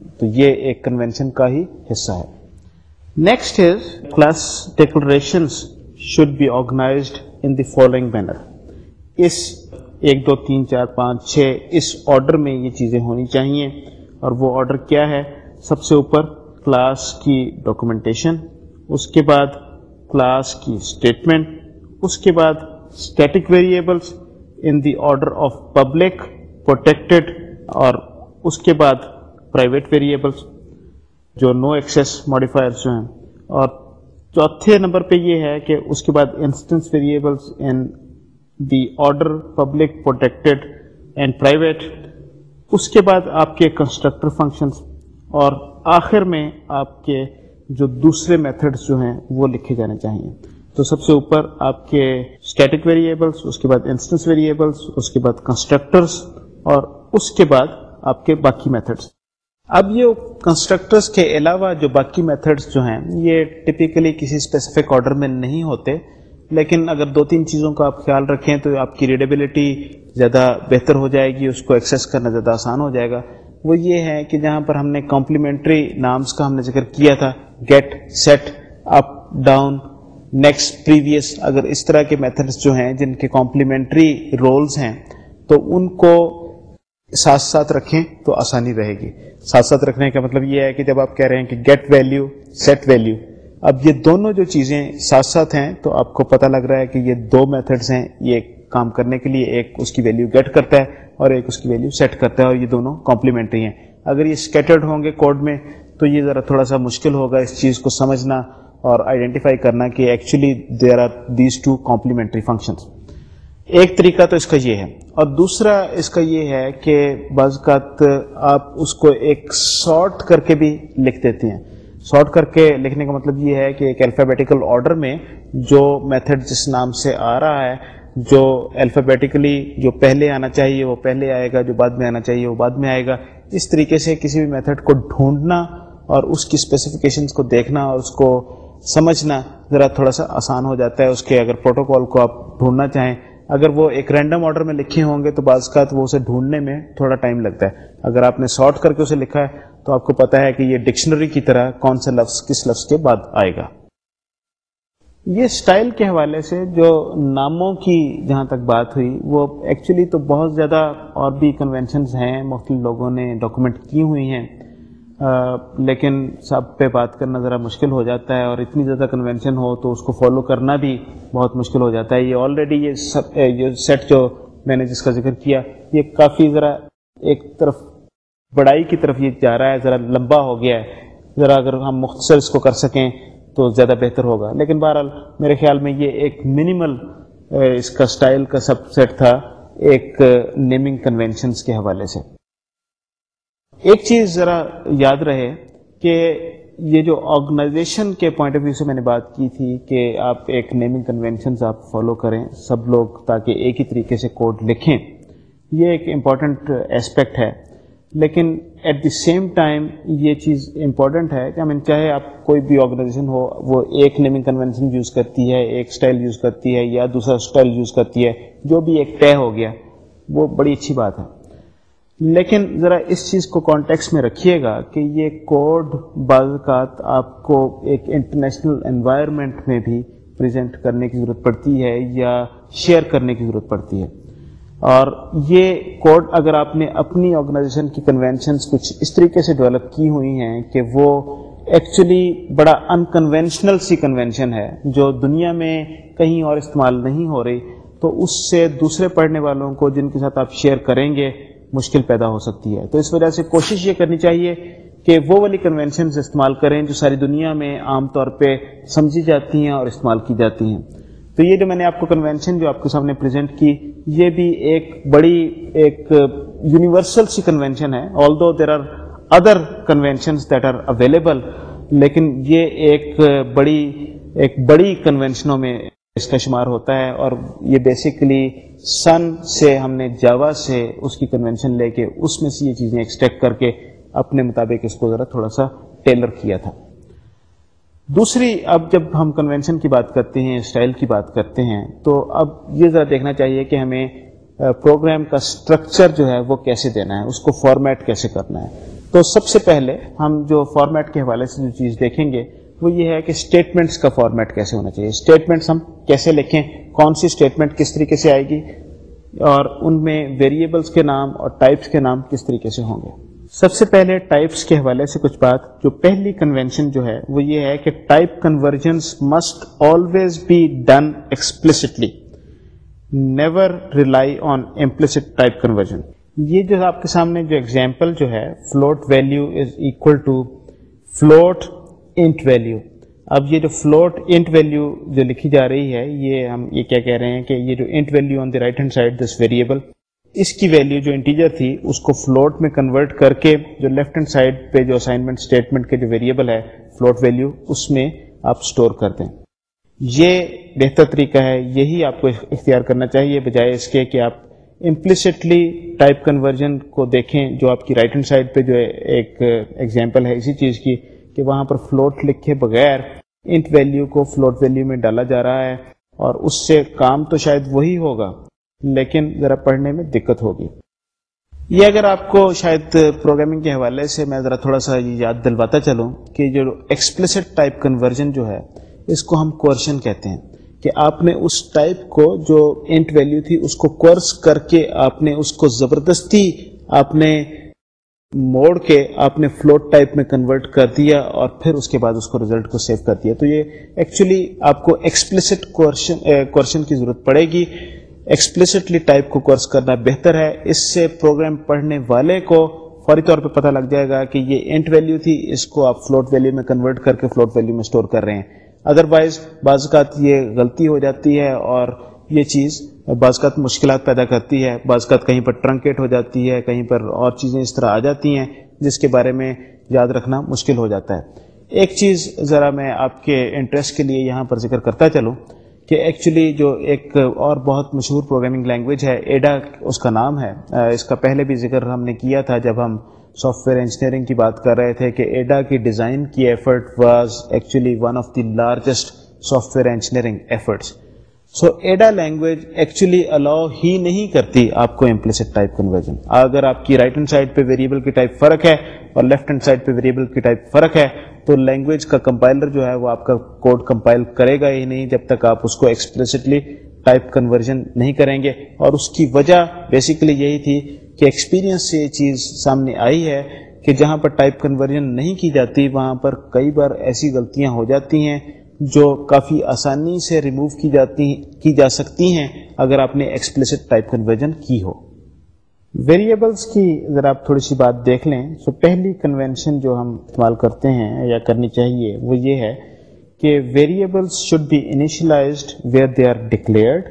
تو یہ ایک کنوینشن کا ہی حصہ ہے۔ Next is class declaration should be organized in the following manner اس ایک دو تین چار پانچ چھ اس آرڈر میں یہ چیزیں ہونی چاہیے۔ اور وہ آرڈر کیا ہے؟ سب سے اوپر کلاس کی ڈاکومنٹیشن اس کے بعد کلاس کی اسٹیٹمنٹ اس کے بعد static variables in the order of public protected اور اس کے بعد پرائیویٹ ویریبلس جو نو ایکسیس ماڈیفائرس جو ہیں۔ اور چوتھے نمبر پہ یہ ہے کہ اس کے بعد instance variables in the order public protected and private اس کے بعد آپ کے کنسٹرکٹر فنکشنس اور آخر میں آپ کے جو دوسرے میتھڈس جو ہیں وہ لکھے جانے چاہیے تو سب سے اوپر آپ کے اسٹیٹک ویریبلس اس کے بعد انسٹنس ویریبلس اس کے بعد کنسٹرکٹرس اور اس کے بعد آپ کے باقی میتھڈس اب یہ کنسٹرکٹرس کے علاوہ جو باقی میتھڈس جو ہیں، یہ ٹپیکلی کسی اسپیسیفک آرڈر میں نہیں ہوتے، لیکن اگر دو تین چیزوں کا آپ خیال رکھیں تو آپ کی ریڈیبلٹی زیادہ بہتر ہو جائے گی، اس کو ایکسیس کرنا زیادہ آسان ہو جائے گا۔ وہ یہ ہے کہ جہاں پر ہم نے کمپلیمنٹری نامس کا ہم نے ذکر کیا تھا get set up down next previous اگر اس طرح کے میتھڈس جو ہیں، جن کے کمپلیمنٹری رولز ہیں، تو ان کو ساتھ ساتھ رکھیں تو آسانی رہے گی۔ ساتھ ساتھ رکھنے کا مطلب یہ ہے کہ جب آپ کہہ رہے ہیں کہ گیٹ ویلو سیٹ ویلو اب یہ دونوں جو چیزیں ساتھ ساتھ ہیں تو آپ کو پتہ لگ رہا ہے کہ یہ دو میتھڈس ہیں، یہ کام کرنے کے لیے، ایک اس کی ویلو گیٹ کرتا ہے اور ایک اس کی ویلو سیٹ کرتا ہے اور یہ دونوں کمپلیمنٹری ہیں۔ اگر یہ اسکیٹرڈ ہوں گے کوڈ میں تو یہ ذرا تھوڑا سا مشکل ہوگا اس چیز کو سمجھنا اور آئیڈینٹیفائی کرنا کہ actually there are these two complementary functions ایک طریقہ تو اس کا یہ ہے۔ اور دوسرا اس کا یہ ہے کہ بعض اوقات آپ اس کو ایک سارٹ کر کے بھی لکھ دیتے ہیں۔ سارٹ کر کے لکھنے کا مطلب یہ ہے کہ ایک الفابیٹیکل آرڈر میں جو میتھڈ جس نام سے آ رہا ہے، جو الفابیٹیکلی جو پہلے آنا چاہیے وہ پہلے آئے گا، جو بعد میں آنا چاہیے وہ بعد میں آئے گا۔ اس طریقے سے کسی بھی میتھڈ کو ڈھونڈنا اور اس کی اسپیسیفکیشنس کو دیکھنا اور اس کو سمجھنا ذرا تھوڑا سا آسان ہو جاتا ہے۔ اس کے اگر پروٹوکال کو آپ ڈھونڈنا چاہیں اگر وہ ایک رینڈم آرڈر میں لکھے ہوں گے تو بعض کا وہ اسے ڈھونڈنے میں تھوڑا ٹائم لگتا ہے۔ اگر آپ نے شارٹ کر کے اسے لکھا ہے تو آپ کو پتا ہے کہ یہ ڈکشنری کی طرح کون سا لفظ کس لفظ کے بعد آئے گا۔ یہ سٹائل کے حوالے سے جو ناموں کی جہاں تک بات ہوئی، وہ ایکچولی تو بہت زیادہ اور بھی کنونشنز ہیں۔ مختلف لوگوں نے ڈاکومنٹ کی ہوئی ہیں۔ لیکن سب پہ بات کرنا ذرا مشکل ہو جاتا ہے اور اتنی زیادہ کنونشن ہو تو اس کو فالو کرنا بھی بہت مشکل ہو جاتا ہے۔ یہ آلریڈی یہ سب یہ سیٹ جو میں نے جس کا ذکر کیا، یہ کافی ذرا ایک طرف بڑائی کی طرف یہ جا رہا ہے، ذرا لمبا ہو گیا ہے۔ ذرا اگر ہم مختصر اس کو کر سکیں تو زیادہ بہتر ہوگا۔ لیکن بہرحال میرے خیال میں یہ ایک منیمل اس کا سٹائل کا سب سیٹ تھا، ایک نیمنگ کنونشنس کے حوالے سے۔ ایک چیز ذرا یاد رہے کہ یہ جو آرگنائزیشن کے پوائنٹ آف ویو سے میں نے بات کی تھی کہ آپ ایک نیمنگ کنونشنز آپ فالو کریں، سب لوگ تاکہ ایک ہی طریقے سے کوڈ لکھیں، یہ ایک امپورٹنٹ اسپیکٹ ہے۔ لیکن ایٹ دی سیم ٹائم یہ چیز امپورٹنٹ ہے کہ ہم، چاہے آپ کوئی بھی آرگنائزیشن ہو، وہ ایک نیمنگ کنونشن یوز کرتی ہے، ایک اسٹائل یوز کرتی ہے یا دوسرا اسٹائل یوز کرتی ہے، جو بھی ایک طے ہو گیا، وہ بڑی اچھی بات ہے۔ لیکن ذرا اس چیز کو کانٹیکس میں رکھیے گا کہ یہ کوڈ بعض اوقات آپ کو ایک انٹرنیشنل انوائرمنٹ میں بھی پریزنٹ کرنے کی ضرورت پڑتی ہے یا شیئر کرنے کی ضرورت پڑتی ہے۔ اور یہ کوڈ اگر آپ نے اپنی آرگنائزیشن کی کنونشنس کچھ اس طریقے سے ڈیولپ کی ہوئی ہیں کہ وہ ایکچولی بڑا انکنوینشنل سی کنونشن ہے جو دنیا میں کہیں اور استعمال نہیں ہو رہی، تو اس سے دوسرے پڑھنے والوں کو جن کے ساتھ آپ شیئر کریں گے مشکل پیدا ہو سکتی ہے۔ تو اس وجہ سے کوشش یہ کرنی چاہیے کہ وہ والی کنونشنز استعمال کریں جو ساری دنیا میں عام طور پہ سمجھی جاتی ہیں اور استعمال کی جاتی ہیں۔ تو یہ جو میں نے آپ کو کنونشن جو آپ کے سامنے پریزنٹ کی، یہ بھی ایک بڑی ایک یونیورسل سی کنونشن ہے۔ Although there are other convention that are available لیکن یہ ایک بڑی ایک بڑی کنونشنوں میں اس کا شمار ہوتا ہے اور یہ بیسیکلی سن سے ہم نے جاوا سے اس کی کنونشن لے کے اس میں سے یہ چیزیں ایکسٹیکٹ کر کے اپنے مطابق اس کو ذرا تھوڑا سا ٹیلر کیا تھا۔ دوسری، اب جب ہم کنونشن کی بات کرتے ہیں اسٹائل کی بات کرتے ہیں، تو اب یہ ذرا دیکھنا چاہیے کہ ہمیں پروگرام کا اسٹرکچر جو ہے وہ کیسے دینا ہے، اس کو فارمیٹ کیسے کرنا ہے۔ تو سب سے پہلے ہم جو فارمیٹ کے حوالے سے جو چیز دیکھیں گے وہ یہ ہے کہ اسٹیٹمنٹس کا فارمیٹ کیسے ہونا چاہیے۔ اسٹیٹمنٹس ہم کیسے لکھیں، کون سی اسٹیٹمنٹ کس طریقے سے آئے گی، اور ان میں ویریبلس کے نام اور ٹائپس کے نام کس طریقے سے ہوں گے۔ سب سے پہلے ٹائپس کے حوالے سے کچھ بات۔ جو پہلی کنوینشن جو ہے، وہ یہ ہے کہ type conversions must always be done explicitly never rely on implicit type conversion یہ جو آپ کے سامنے جو ایگزامپل جو ہے float value is equal to float int value اب یہ جو فلوٹ انٹ ویلو جو لکھی جا رہی ہے، یہ ہم یہ کیا کہہ رہے ہیں کہ یہ جو int value on the right hand side this variable اس کی ویلیو جو انٹیجر تھی، اس کو فلوٹ میں کنورٹ کر کے جو لیفٹ ہینڈ سائڈ پہ جو اسائنمنٹ اسٹیٹمنٹ کے جو ویریبل ہے فلوٹ ویلیو اس میں آپ اسٹور کر دیں۔ یہ بہتر طریقہ ہے، یہی آپ کو اختیار کرنا چاہیے، بجائے اس کے کہ آپ امپلسٹلی ٹائپ کنورژن کو دیکھیں، جو آپ کی رائٹ ہینڈ سائڈ پہ جو ایک ایگزامپل ہے اسی چیز کی۔ کہ وہاں پر فلوٹ لکھے بغیر انٹ ویلیو کو فلوٹ ویلیو میں ڈالا جا رہا ہے اور اس سے کام تو شاید وہی ہوگا، لیکن ذرا پڑھنے میں دقت ہوگی۔ یہ اگر آپ کو شاید پروگرامنگ کے حوالے سے میں ذرا تھوڑا سا یاد دلواتا چلوں کہ جو ایکسپلسٹ ٹائپ کنورژن جو ہے، اس کو ہم کوشن کہتے ہیں۔ کہ آپ نے اس ٹائپ کو جو انٹ ویلیو تھی، اس کو کورس کر کے آپ نے اس کو زبردستی آپ نے موڑ کے آپ نے فلوٹ ٹائپ میں کنورٹ کر دیا اور پھر اس کے بعد اس کو ریزلٹ کو سیو کر دیا۔ تو یہ ایکچولی آپ کو ایکسپلسٹ کوشچن eh, کی ضرورت پڑے گی۔ ایکسپلسٹلی ٹائپ کو کورس کرنا بہتر ہے۔ اس سے پروگرام پڑھنے والے کو فوری طور پہ پتہ لگ جائے گا کہ یہ انٹ ویلیو تھی، اس کو آپ فلوٹ ویلیو میں کنورٹ کر کے فلوٹ ویلیو میں اسٹور کر رہے ہیں۔ ادروائز بعض اوقات یہ غلطی ہو جاتی ہے اور یہ چیز بعض اوقات مشکلات پیدا کرتی ہے، بعض اوقات کہیں پر ٹرنکیٹ ہو جاتی ہے، کہیں پر اور چیزیں اس طرح آ جاتی ہیں جس کے بارے میں یاد رکھنا مشکل ہو جاتا ہے۔ ایک چیز ذرا میں آپ کے انٹرسٹ کے لیے یہاں پر ذکر کرتا چلوں کہ ایکچولی جو ایک اور بہت مشہور پروگرامنگ لینگویج ہے، ایڈا اس کا نام ہے۔ اس کا پہلے بھی ذکر ہم نے کیا تھا جب ہم سافٹ ویئر انجینئرنگ کی بات کر رہے تھے کہ ایڈا کی ڈیزائن کی effort was actually one of the largest software engineering efforts so Ada language actually الاؤ ہی نہیں کرتی آپ کو امپلسٹ ٹائپ کنورژن اگر آپ کی رائٹ ہینڈ سائڈ پہ ویریبل کی ٹائپ فرق ہے اور لیفٹ ہینڈ سائڈ پہ ویریبل کی ٹائپ فرق ہے تو لینگویج کا کمپائلر جو ہے وہ آپ کا کوڈ کمپائل کرے گا ہی نہیں جب تک آپ اس کو ایکسپلسٹلی ٹائپ کنورژن نہیں کریں گے اور اس کی وجہ بیسیکلی یہی تھی کہ ایکسپیرینس سے یہ چیز سامنے آئی ہے کہ جہاں پر ٹائپ کنورژن نہیں کی جاتی وہاں پر کئی بار ایسی غلطیاں ہو جاتی ہیں جو کافی آسانی سے ریموو کی جاتی کی جا سکتی ہیں اگر آپ نے ایکسپلسٹ ٹائپ کنورژن کی ہو۔ ویریبلس کی اگر آپ تھوڑی سی بات دیکھ لیں۔ تو پہلی کنونشن جو ہم استعمال کرتے ہیں یا کرنی چاہیے وہ یہ ہے کہ variables should be initialized where they are declared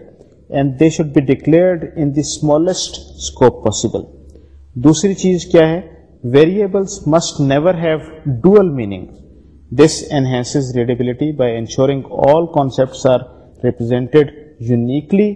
and they should be declared in the smallest scope possible دوسری چیز کیا ہے؟ Variables must never have dual meaning this enhances readability by ensuring all concepts are represented uniquely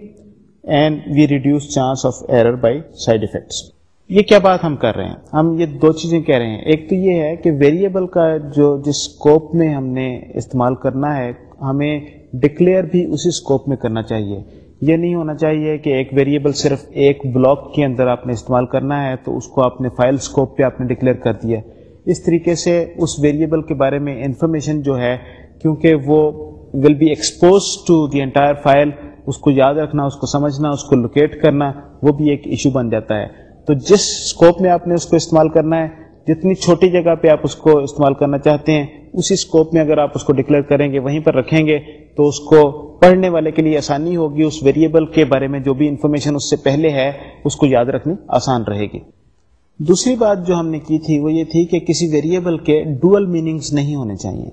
and we reduce chance of error by side effects یہ کیا بات ہم کر رہے ہیں؟ ہم یہ دو چیزیں کہہ رہے ہیں۔ ایک تو یہ ہے کہ ویریبل کا جو جس اسکوپ میں ہم نے استعمال کرنا ہے، ہمیں ڈکلیئر بھی اسی اسکوپ میں کرنا چاہیے۔ یہ نہیں ہونا چاہیے کہ ایک ویریبل صرف ایک بلاک کے اندر آپ نے استعمال کرنا ہے تو اس کو آپ نے فائل اسکوپ پہ آپ نے ڈکلیئر کر دیا۔ ہے اس طریقے سے اس ویریبل کے بارے میں انفارمیشن جو ہے، کیونکہ وہ will be expose to the entire file اس کو یاد رکھنا، اس کو سمجھنا، اس کو لوکیٹ کرنا، وہ بھی ایک ایشو بن جاتا ہے۔ تو جس اسکوپ میں آپ نے اس کو استعمال کرنا ہے، جتنی چھوٹی جگہ پہ آپ اس کو استعمال کرنا چاہتے ہیں، اسی اسکوپ میں اگر آپ اس کو ڈکلیئر کریں گے، وہیں پر رکھیں گے، تو اس کو پڑھنے والے کے لیے آسانی ہوگی۔ اس ویریبل کے بارے میں جو بھی انفارمیشن اس سے پہلے ہے، اس کو یاد رکھنی آسان رہے گی۔ دوسری بات جو ہم نے کی تھی وہ یہ تھی کہ کسی ویریبل کے ڈوئل میننگز نہیں ہونے چاہیے۔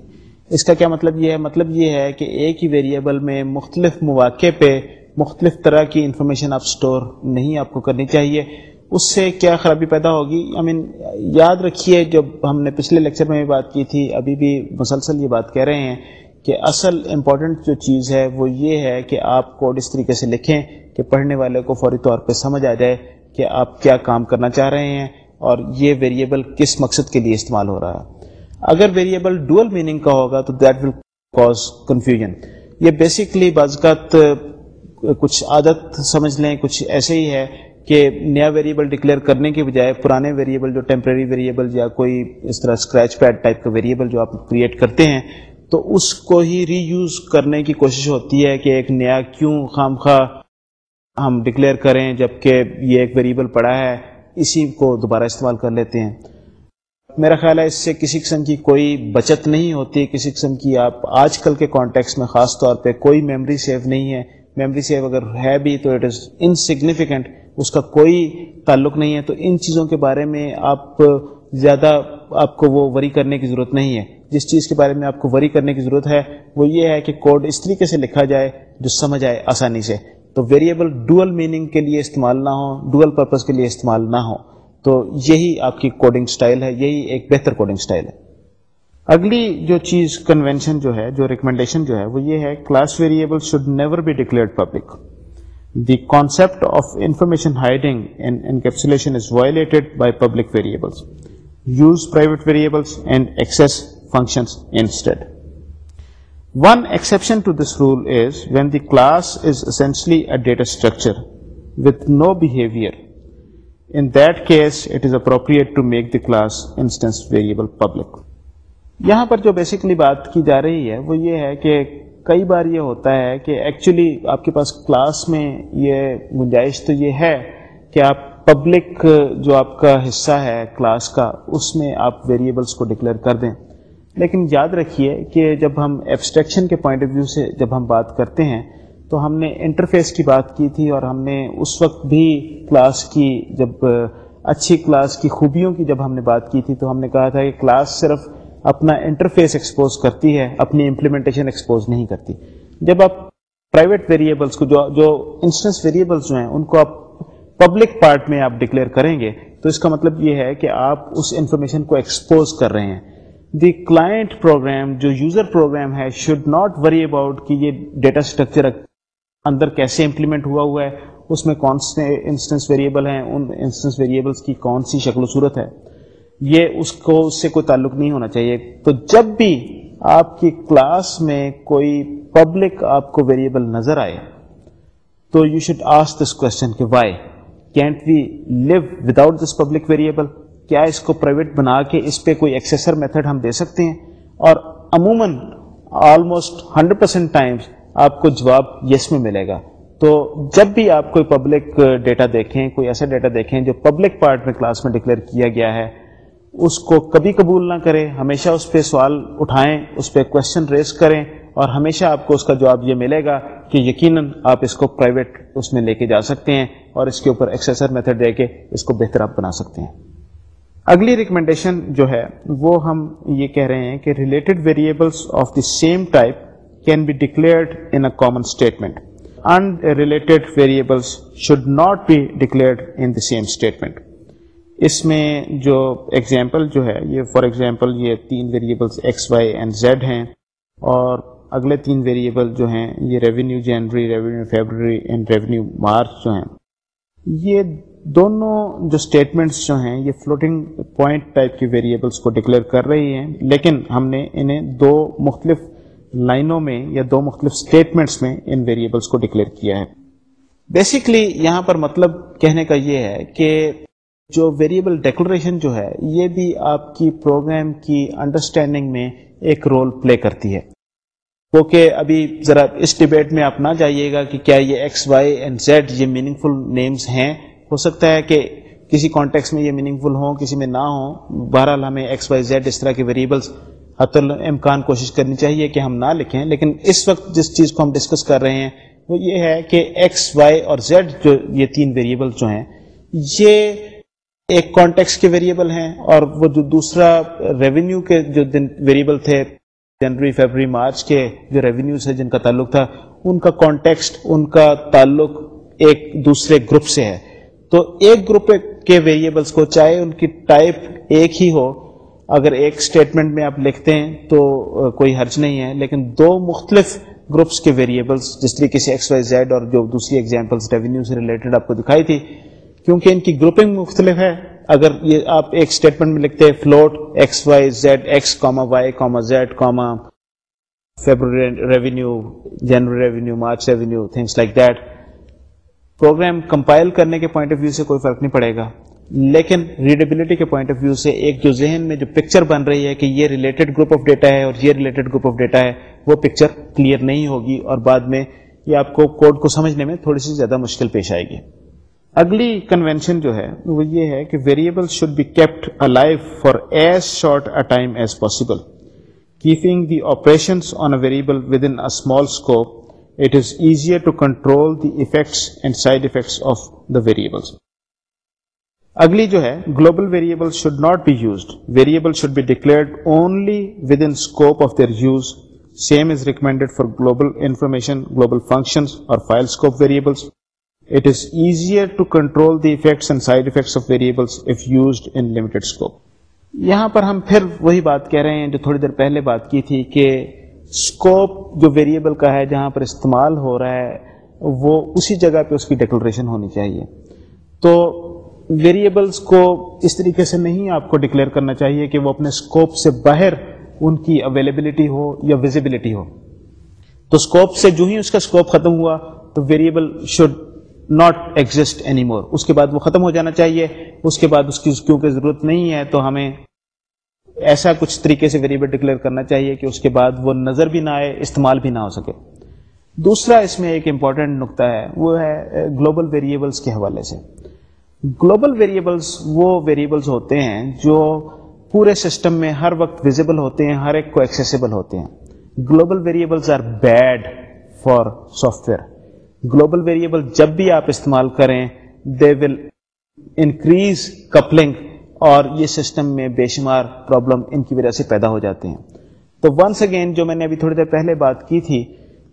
اس کا کیا مطلب یہ ہے؟ مطلب یہ ہے کہ ایک ہی ویریبل میں مختلف مواقع پہ مختلف طرح کی انفارمیشن آپ سٹور نہیں آپ کو کرنی چاہیے۔ اس سے کیا خرابی پیدا ہوگی؟ آئی مین یاد رکھیے جب ہم نے پچھلے لیکچر میں بھی بات کی تھی، ابھی بھی مسلسل یہ بات کہہ رہے ہیں کہ اصل امپورٹنٹ جو چیز ہے وہ یہ ہے کہ آپ کوڈ اس طریقے سے لکھیں کہ پڑھنے والے کو فوری طور پہ سمجھ آ جائے۔ کہ آپ کیا کام کرنا چاہ رہے ہیں اور یہ ویریبل کس مقصد کے لیے استعمال ہو رہا ہے۔ اگر ویریبل ڈوئل میننگ کا ہوگا تو دیٹ ول کاز کنفیوژن یہ بیسکلی بعض کچھ عادت سمجھ لیں، کچھ ایسے ہی ہے کہ نیا ویریبل ڈکلیئر کرنے کے بجائے پرانے ویریبل جو ٹیمپرری ویریبل یا کوئی اس طرح اسکریچ پیڈ ٹائپ کا ویریبل جو آپ کریٹ کرتے ہیں، تو اس کو ہی ری یوز کرنے کی کوشش ہوتی ہے کہ ایک نیا کیوں خام خواہ ہم ڈکلیئر کریں جبکہ یہ ایک ویریبل پڑا ہے، اسی کو دوبارہ استعمال کر لیتے ہیں۔ میرا خیال ہے اس سے کسی قسم کی کوئی بچت نہیں ہوتی، کسی قسم کی آپ آج کل کے کانٹیکس میں خاص طور پہ کوئی میموری سیو نہیں ہے۔ میموری سیو اگر ہے بھی تو اٹ از انسگنیفیکینٹ اس کا کوئی تعلق نہیں ہے۔ تو ان چیزوں کے بارے میں آپ زیادہ آپ کو وہ وری کرنے کی ضرورت نہیں ہے۔ جس چیز کے بارے میں آپ کو وری کرنے کی ضرورت ہے، وہ یہ ہے کہ کوڈ اس طریقے سے لکھا جائے جو سمجھ آئے آسانی سے۔ تو ویریبل ڈوئل میننگ کے لیے استعمال نہ ہو ڈوئل پرپز کے لیے استعمال نہ ہو تو یہی آپ کی کوڈنگ سٹائل ہے، یہی ایک بہتر کوڈنگ سٹائل ہے۔ اگلی جو چیز کنونشن جو ہے، جو ریکمنڈیشن جو ہے، وہ یہ ہے class variable should never be declared public the concept of information hiding encapsulation is violated by public variables use private variables and access functions instead one exception to this rule is when the class is essentially a data structure with no behaviour in that case it is appropriate to make the class instance variable public یہاں پر جو basically بات کی جا رہی ہے وہ یہ ہے کہ کئی بار یہ ہوتا ہے کہ ایکچولی آپ کے پاس کلاس میں یہ گنجائش تو یہ ہے کہ آپ پبلک جو آپ کا حصہ ہے کلاس کا، اس میں آپ ویریبلس کو ڈکلیئر کر دیں۔ لیکن یاد رکھیے کہ جب ہم ایبسٹریکشن کے پوائنٹ آف ویو سے جب ہم بات کرتے ہیں، تو ہم نے انٹرفیس کی بات کی تھی اور ہم نے اس وقت بھی کلاس کی، جب اچھی کلاس کی خوبیوں کی جب ہم نے بات کی تھی، تو ہم نے کہا تھا کہ کلاس صرف اپنا انٹرفیس ایکسپوز کرتی ہے، اپنی امپلیمنٹیشن ایکسپوز نہیں کرتی۔ جب آپ پرائیویٹ ویریبلس کو، جو جو انسٹنس ویریبلس جو ہیں، ان کو آپ پبلک پارٹ میں آپ ڈکلیئر کریں گے، تو اس کا مطلب یہ ہے کہ آپ اس انفارمیشن کو ایکسپوز کر رہے ہیں۔ دی کلائنٹ پروگرام جو یوزر پروگرام ہے شوڈ ناٹ وری اباؤٹ کہ یہ ڈیٹا اسٹرکچر اندر کیسے امپلیمنٹ ہوا ہوا ہے، اس میں کون سے انسٹنس ویریبل ہیں، ان انسٹنس ویریبلس کی کون سی شکل و صورت ہے۔ یہ اس کو اس سے کوئی تعلق نہیں ہونا چاہیے۔ تو جب بھی آپ کی کلاس میں کوئی پبلک آپ کو ویریبل نظر آئے، تو you should ask this question کہ why can't we live without this public variable کیا اس کو پرائیویٹ بنا کے اس پہ کوئی ایکسیسر میتھڈ ہم دے سکتے ہیں؟ اور عموماً آلموسٹ ہنڈریڈ پرسینٹ ٹائمس آپ کو جواب یس میں ملے گا۔ تو جب بھی آپ کوئی پبلک ڈیٹا uh, دیکھیں، کوئی ایسا ڈیٹا دیکھیں جو پبلک پارٹ میں کلاس میں ڈکلیئر کیا گیا ہے، اس کو کبھی قبول نہ کریں، ہمیشہ اس پہ سوال اٹھائیں، اس پہ کوشچن ریز کریں اور ہمیشہ آپ کو اس کا جواب یہ ملے گا کہ یقیناً آپ اس کو پرائیویٹ اس میں لے کے جا سکتے ہیں اور اس کے اوپر ایکسیسر میتھڈ دے کے اس کو بہتر آپ بنا سکتے ہیں۔ اگلی ریکمنڈیشن جو ہے، وہ ہم یہ کہہ رہے ہیں کہ related variables of the same type can be declared in a common statement unrelated variables should not be declared in the same statement اس میں جو ایگزامپل جو ہے، یہ فار ایگزامپل یہ تین variables x y and z ہیں اور اگلے تین ویریبل جو ہیں، یہ revenue January revenue February and revenue March جو ہیں۔ یہ دونوں جو اسٹیٹمنٹس جو ہیں، یہ فلوٹنگ پوائنٹ ٹائپ کی ویریبلس کو ڈکلیئر کر رہی ہیں، لیکن ہم نے انہیں دو مختلف لائنوں میں یا دو مختلف اسٹیٹمنٹس میں ان ویریبلس کو ڈکلیئر کیا ہے۔ بیسکلی یہاں پر مطلب کہنے کا یہ ہے کہ جو ویریبل ڈیکلریشن جو ہے، یہ بھی آپ کی پروگرام کی انڈرسٹینڈنگ میں ایک رول پلے کرتی ہے۔ کیونکہ ابھی ذرا اس ڈبیٹ میں آپ نہ جائیے گا کہ کیا یہ ایکس وائی اینڈ زیڈ یہ میننگ فل نیمز ہیں۔ ہو سکتا ہے کہ کسی کانٹیکس میں یہ میننگ فل ہوں، کسی میں نہ ہوں۔ بہرحال ہمیں ایکس وائی زیڈ اس طرح کے ویریبلس حت الامکان کوشش کرنی چاہیے کہ ہم نہ لکھیں۔ لیکن اس وقت جس چیز کو ہم ڈسکس کر رہے ہیں، وہ یہ ہے کہ ایکس وائی اور زیڈ جو یہ تین ویریبل جو ہیں، یہ ایک کانٹیکس کے ویریبل ہیں اور وہ جو دوسرا ریونیو کے جو دن ویریبل تھے جنوری، فیبری، مارچ کے جو ریونیوز ہے جن کا تعلق تھا، ان کا کانٹیکسٹ ان کا تعلق ایک دوسرے گروپ سے ہے۔ تو ایک گروپ کے ویریبلس کو چاہے ان کی ٹائپ ایک ہی ہو، اگر ایک اسٹیٹمنٹ میں آپ لکھتے ہیں تو کوئی حرج نہیں ہے۔ لیکن دو مختلف گروپس کے ویریبلس جس طریقے سے ایکس وائی زیڈ اور جو دوسری ایگزامپلس ریونیو سے ریلیٹڈ آپ کو دکھائی تھی، کیونکہ ان کی گروپنگ مختلف ہے اگر یہ آپ ایک اسٹیٹمنٹ میں لکھتے ہیں float x y z x comma y comma z comma February revenue January revenue March revenue things like that program compile کرنے کے پوائنٹ آف ویو سے کوئی فرق نہیں پڑے گا. لیکن ریڈیبلٹی کے پوائنٹ آف ویو سے ایک جو ذہن میں جو پکچر بن رہی ہے کہ یہ ریلیٹڈ گروپ آف ڈیٹا ہے اور یہ ریلیٹڈ گروپ آف ڈیٹا ہے، وہ پکچر کلیئر نہیں ہوگی اور بعد میں یہ آپ کو کوڈ کو سمجھنے میں تھوڑی سی زیادہ مشکل پیش آئے گی. اگلی کنوینشن جو ہے، وہ یہ ہے کہ variable should be kept alive for as short a time as possible keeping the operation on a variable within small scope it is easier to control the effects and side effects of the variables اگلی جو ہے global variable should not be used variable should be declared only within scope of their use same is recommended for global information global function اور file scope variables it is easier to control the effects and side effects of variables if used in limited scope یہاں پر ہم پھر وہی بات کہہ رہے ہیں جو تھوڑی دیر پہلے بات کی تھی کہ اسکوپ جو ویریبل کا ہے جہاں پر استعمال ہو رہا ہے، وہ اسی جگہ پہ اس کی ڈیکلریشن ہونی چاہیے۔ تو ویریبلس کو اس طریقے سے نہیں آپ کو ڈکلیئر کرنا چاہیے کہ وہ اپنے اسکوپ سے باہر ان کی اویلیبلٹی ہو یا ویزیبلٹی ہو۔ تو اسکوپ سے جو ہی اس کا اسکوپ ختم ہوا، تو variable should not exist any more اس کے بعد وہ ختم ہو جانا چاہیے. اس کے بعد اس کی کیونکہ ضرورت نہیں ہے تو ہمیں ایسا کچھ طریقے سے ویریبل ڈکلیئر کرنا چاہیے کہ اس کے بعد وہ نظر بھی نہ آئے، استعمال بھی نہ ہو سکے. دوسرا اس میں ایک امپورٹنٹ نقطہ ہے، وہ ہے گلوبل ویریبلس کے حوالے سے. گلوبل ویریبلس وہ ویریبلس ہوتے ہیں جو پورے سسٹم میں ہر وقت ویزیبل ہوتے ہیں، ہر ایک کو ایکسیسیبل ہوتے ہیں. Global variables are bad for software global variable جب بھی آپ استعمال کریں دے ول انکریز کپلنگ اور یہ سسٹم میں بے شمار پرابلم ان کی وجہ سے پیدا ہو جاتے ہیں۔ تو ونس اگین جو میں نے ابھی تھوڑی دیر پہلے بات کی تھی،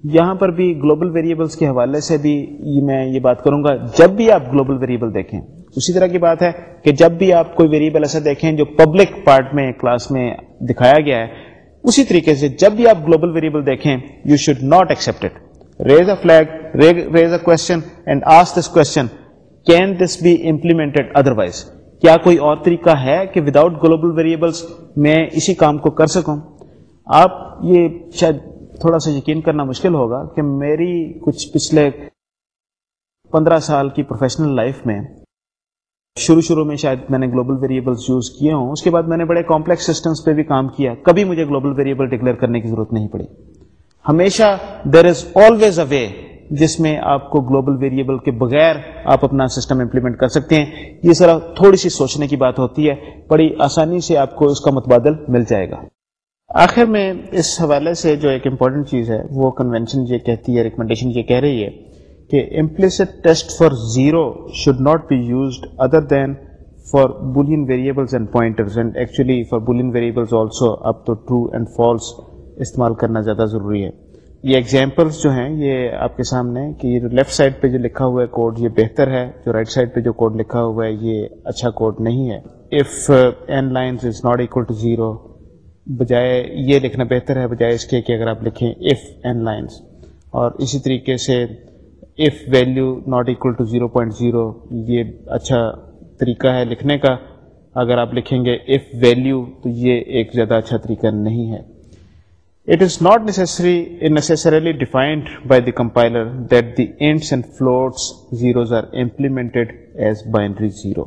یہاں پر بھی گلوبل ویریبلس کے حوالے سے بھی میں یہ بات کروں گا، جب بھی آپ گلوبل ویریبل دیکھیں، اسی طرح کی بات ہے کہ جب بھی آپ کوئی ویریبل ایسا دیکھیں جو پبلک پارٹ میں کلاس میں دکھایا گیا ہے، اسی طریقے سے جب بھی آپ گلوبل ویریبل دیکھیں you should not accept it raise a flag raise a question and ask this question can this be implemented otherwise کیا کوئی اور طریقہ ہے کہ وداؤٹ گلوبل ویریبلس میں اسی کام کو کر سکوں؟ آپ یہ شاید تھوڑا سا یقین کرنا مشکل ہوگا کہ میری کچھ پچھلے پندرہ سال کی پروفیشنل لائف میں شروع شروع میں شاید میں نے گلوبل ویریبلس یوز کیے ہوں، اس کے بعد میں نے بڑے کمپلیکس سسٹمس پہ بھی کام کیا، کبھی مجھے گلوبل ویریبل ڈکلیئر کرنے کی ضرورت نہیں پڑی۔ ہمیشہ دیر از آلویز اے وے جس میں آپ کو گلوبل ویریبل کے بغیر آپ اپنا سسٹم امپلیمنٹ کر سکتے ہیں۔ یہ ذرا تھوڑی سی سوچنے کی بات ہوتی ہے، بڑی آسانی سے آپ کو اس کا متبادل مل جائے گا۔ آخر میں اس حوالے سے جو ایک امپورٹنٹ چیز ہے، وہ کنونشن یہ کہتی ہے ریکمنڈیشن یہ کہہ رہی ہے کہ implicit test for zero should not be used other than for Boolean variables and pointers and actually for Boolean variables also اب تو ٹرو اینڈ فالس استعمال کرنا زیادہ ضروری ہے۔ یہ ایگزامپلس جو ہیں، یہ آپ کے سامنے کہ یہ جو لیفٹ سائڈ پہ جو لکھا ہوا ہے کوڈ یہ بہتر ہے۔ جو رائٹ right سائڈ پہ جو کوڈ لکھا ہوا ہے، یہ اچھا کوڈ نہیں ہے۔ If n lines is not equal to zero بجائے یہ لکھنا بہتر ہے، بجائے اس کے کہ اگر آپ لکھیں اف این لائنس اور اسی طریقے سے if value not equal to zero point zero یہ اچھا طریقہ ہے لکھنے کا۔ اگر آپ لکھیں گے اف ویلیو تو یہ ایک زیادہ اچھا طریقہ نہیں ہے۔ It is not necessarily defined by the compiler that the ints and floats zeros are implemented as binary zero.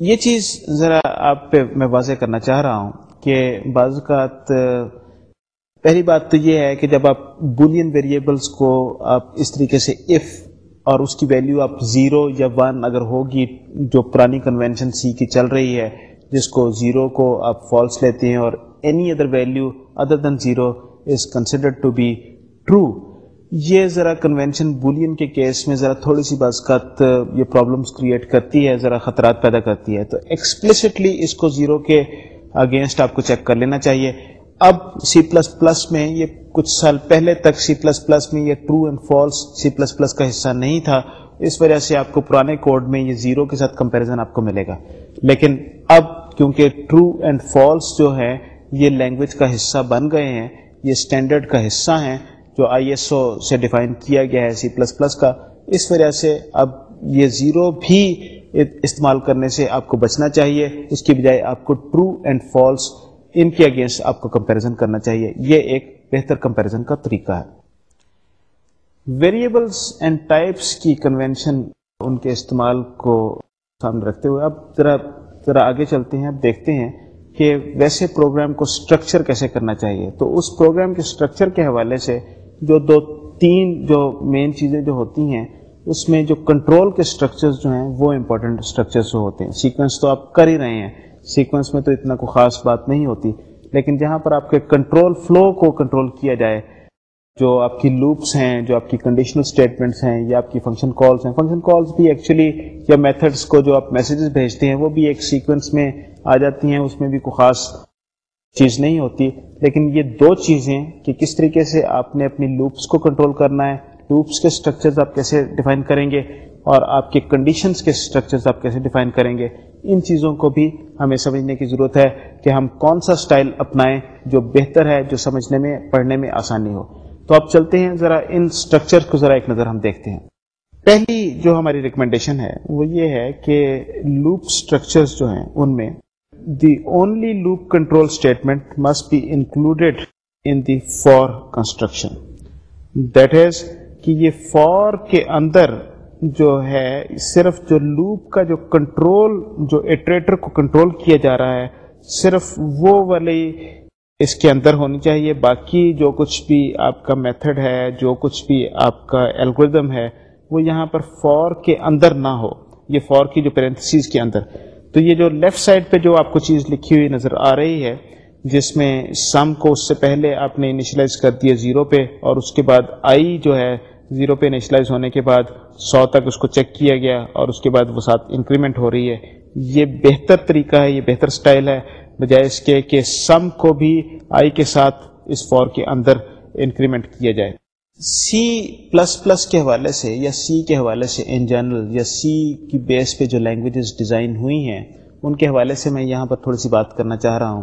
یہ چیز ذرا آپ پہ میں واضح کرنا چاہ رہا ہوں کہ بعض اوقات، پہلی بات تو یہ ہے کہ جب آپ بولین ویریبلس کو آپ اس طریقے سے اف اور اس کی ویلیو آپ زیرو یا ون اگر ہوگی جو پرانی کنونشن سی کی چل رہی ہے، جس کو زیرو کو آپ فالس لیتے ہیں اور any other value other than zero is considered to be true یہ ذرا کنونشن بولین کے کیس میں ذرا تھوڑی سی بات کا یہ پرابلمس کریٹ کرتی ہے، ذرا خطرات پیدا کرتی ہے۔ تو ایکسپلسٹلی اس کو زیرو کے اگینسٹ آپ کو چیک کر لینا چاہیے۔ اب سی پلس پلس میں یہ کچھ سال پہلے تک سی پلس پلس میں یہ true and false C plus plus کا حصہ نہیں تھا۔ اس وجہ سے آپ کو پرانے کوڈ میں یہ زیرو کے ساتھ کمپیرزن آپ کو ملے گا۔ لیکن اب کیونکہ ٹرو اینڈ فالس جو ہے یہ لینگویج کا حصہ بن گئے ہیں، یہ اسٹینڈرڈ کا حصہ ہیں جو آئی ایس او سے ڈیفائن کیا گیا ہے سی پلس پلس کا۔ اس وجہ سے اب یہ زیرو بھی استعمال کرنے سے آپ کو بچنا چاہیے۔ اس کی بجائے آپ کو ٹرو اینڈ فالس ان کے اگینسٹ آپ کو کمپیریزن کرنا چاہیے۔ یہ ایک بہتر کمپیریزن کا طریقہ ہے۔ ویریبلس اینڈ ٹائپس کی کنونشن ان کے استعمال کو سامنے رکھتے ہوئے اب ذرا ذرا آگے چلتے ہیں، اب دیکھتے ہیں۔ کہ ویسے پروگرام کو اسٹرکچر کیسے کرنا چاہیے؟ تو اس پروگرام کے اسٹرکچر کے حوالے سے جو دو تین جو مین چیزیں جو ہوتی ہیں، اس میں جو کنٹرول کے اسٹرکچرز جو ہیں، وہ امپورٹنٹ اسٹرکچرز ہوتے ہیں۔ سیکوینس تو آپ کر ہی رہے ہیں۔ سیکوینس میں تو اتنا کوئی خاص بات نہیں ہوتی۔ لیکن جہاں پر آپ کے کنٹرول فلو کو کنٹرول کیا جائے جو آپ کی لوپس ہیں، جو آپ کی کنڈیشنل اسٹیٹمنٹس ہیں، یا آپ کی فنکشن کالس ہیں فنکشن کالس بھی ایکچولی یا میتھڈس کو جو آپ میسیجز بھیجتے ہیں، وہ بھی ایک سیکوینس میں آ جاتی ہیں، اس میں بھی کوئی خاص چیز نہیں ہوتی۔ لیکن یہ دو چیزیں کہ کس طریقے سے آپ نے اپنی لوپس کو کنٹرول کرنا ہے لوپس کے اسٹرکچرز آپ کیسے ڈیفائن کریں گے اور آپ کے کنڈیشنز کے اسٹرکچرز آپ کیسے ڈیفائن کریں گے۔ ان چیزوں کو بھی ہمیں سمجھنے کی ضرورت ہے کہ ہم کون سا اسٹائل اپنائیں جو بہتر ہے، جو سمجھنے میں، پڑھنے میں آسانی ہو۔ تو آپ چلتے ہیں ذرا ان اسٹرکچر کو ذرا ایک نظر ہم دیکھتے ہیں۔ پہلی جو ہماری ریکمنڈیشن ہے وہ یہ ہے کہ لوپ اسٹرکچر جو ہیں ان میں the only loop control statement must be included in the for construction that is کہ یہ فور کے اندر جو ہے صرف جو لوپ کا جو کنٹرول جو ایٹریٹر کو کنٹرول کیا جا رہا ہے، صرف وہ والی اس کے اندر ہونی چاہیے۔ باقی جو کچھ بھی آپ کا میتھڈ ہے، جو کچھ بھی آپ کا الگوریدم ہے، وہ یہاں پر فور کے اندر نہ ہو۔ یہ فور کی جو پیرنتھسیز کے اندر۔ تو یہ جو لیفٹ سائڈ پہ جو آپ کو چیز لکھی ہوئی نظر آ رہی ہے، جس میں سم کو اس سے پہلے آپ نے انیشلائز کر دیا زیرو پہ، اور اس کے بعد آئی جو ہے زیرو پہ انیشلائز ہونے کے بعد سو تک اس کو چیک کیا گیا، اور اس کے بعد وہ ساتھ انکریمنٹ ہو رہی ہے۔ یہ بہتر طریقہ ہے، یہ بہتر سٹائل ہے۔ بجائے اس کے کہ سم کو بھی آئی کے ساتھ اس فور کے اندر انکریمنٹ کیا جائے۔ سی پلس پلس کے حوالے سے یا سی کے حوالے سے ان جنرل یا سی کی بیس پہ جو لینگویجز ڈیزائن ہوئی ہیں، ان کے حوالے سے میں یہاں پر تھوڑی سی بات کرنا چاہ رہا ہوں۔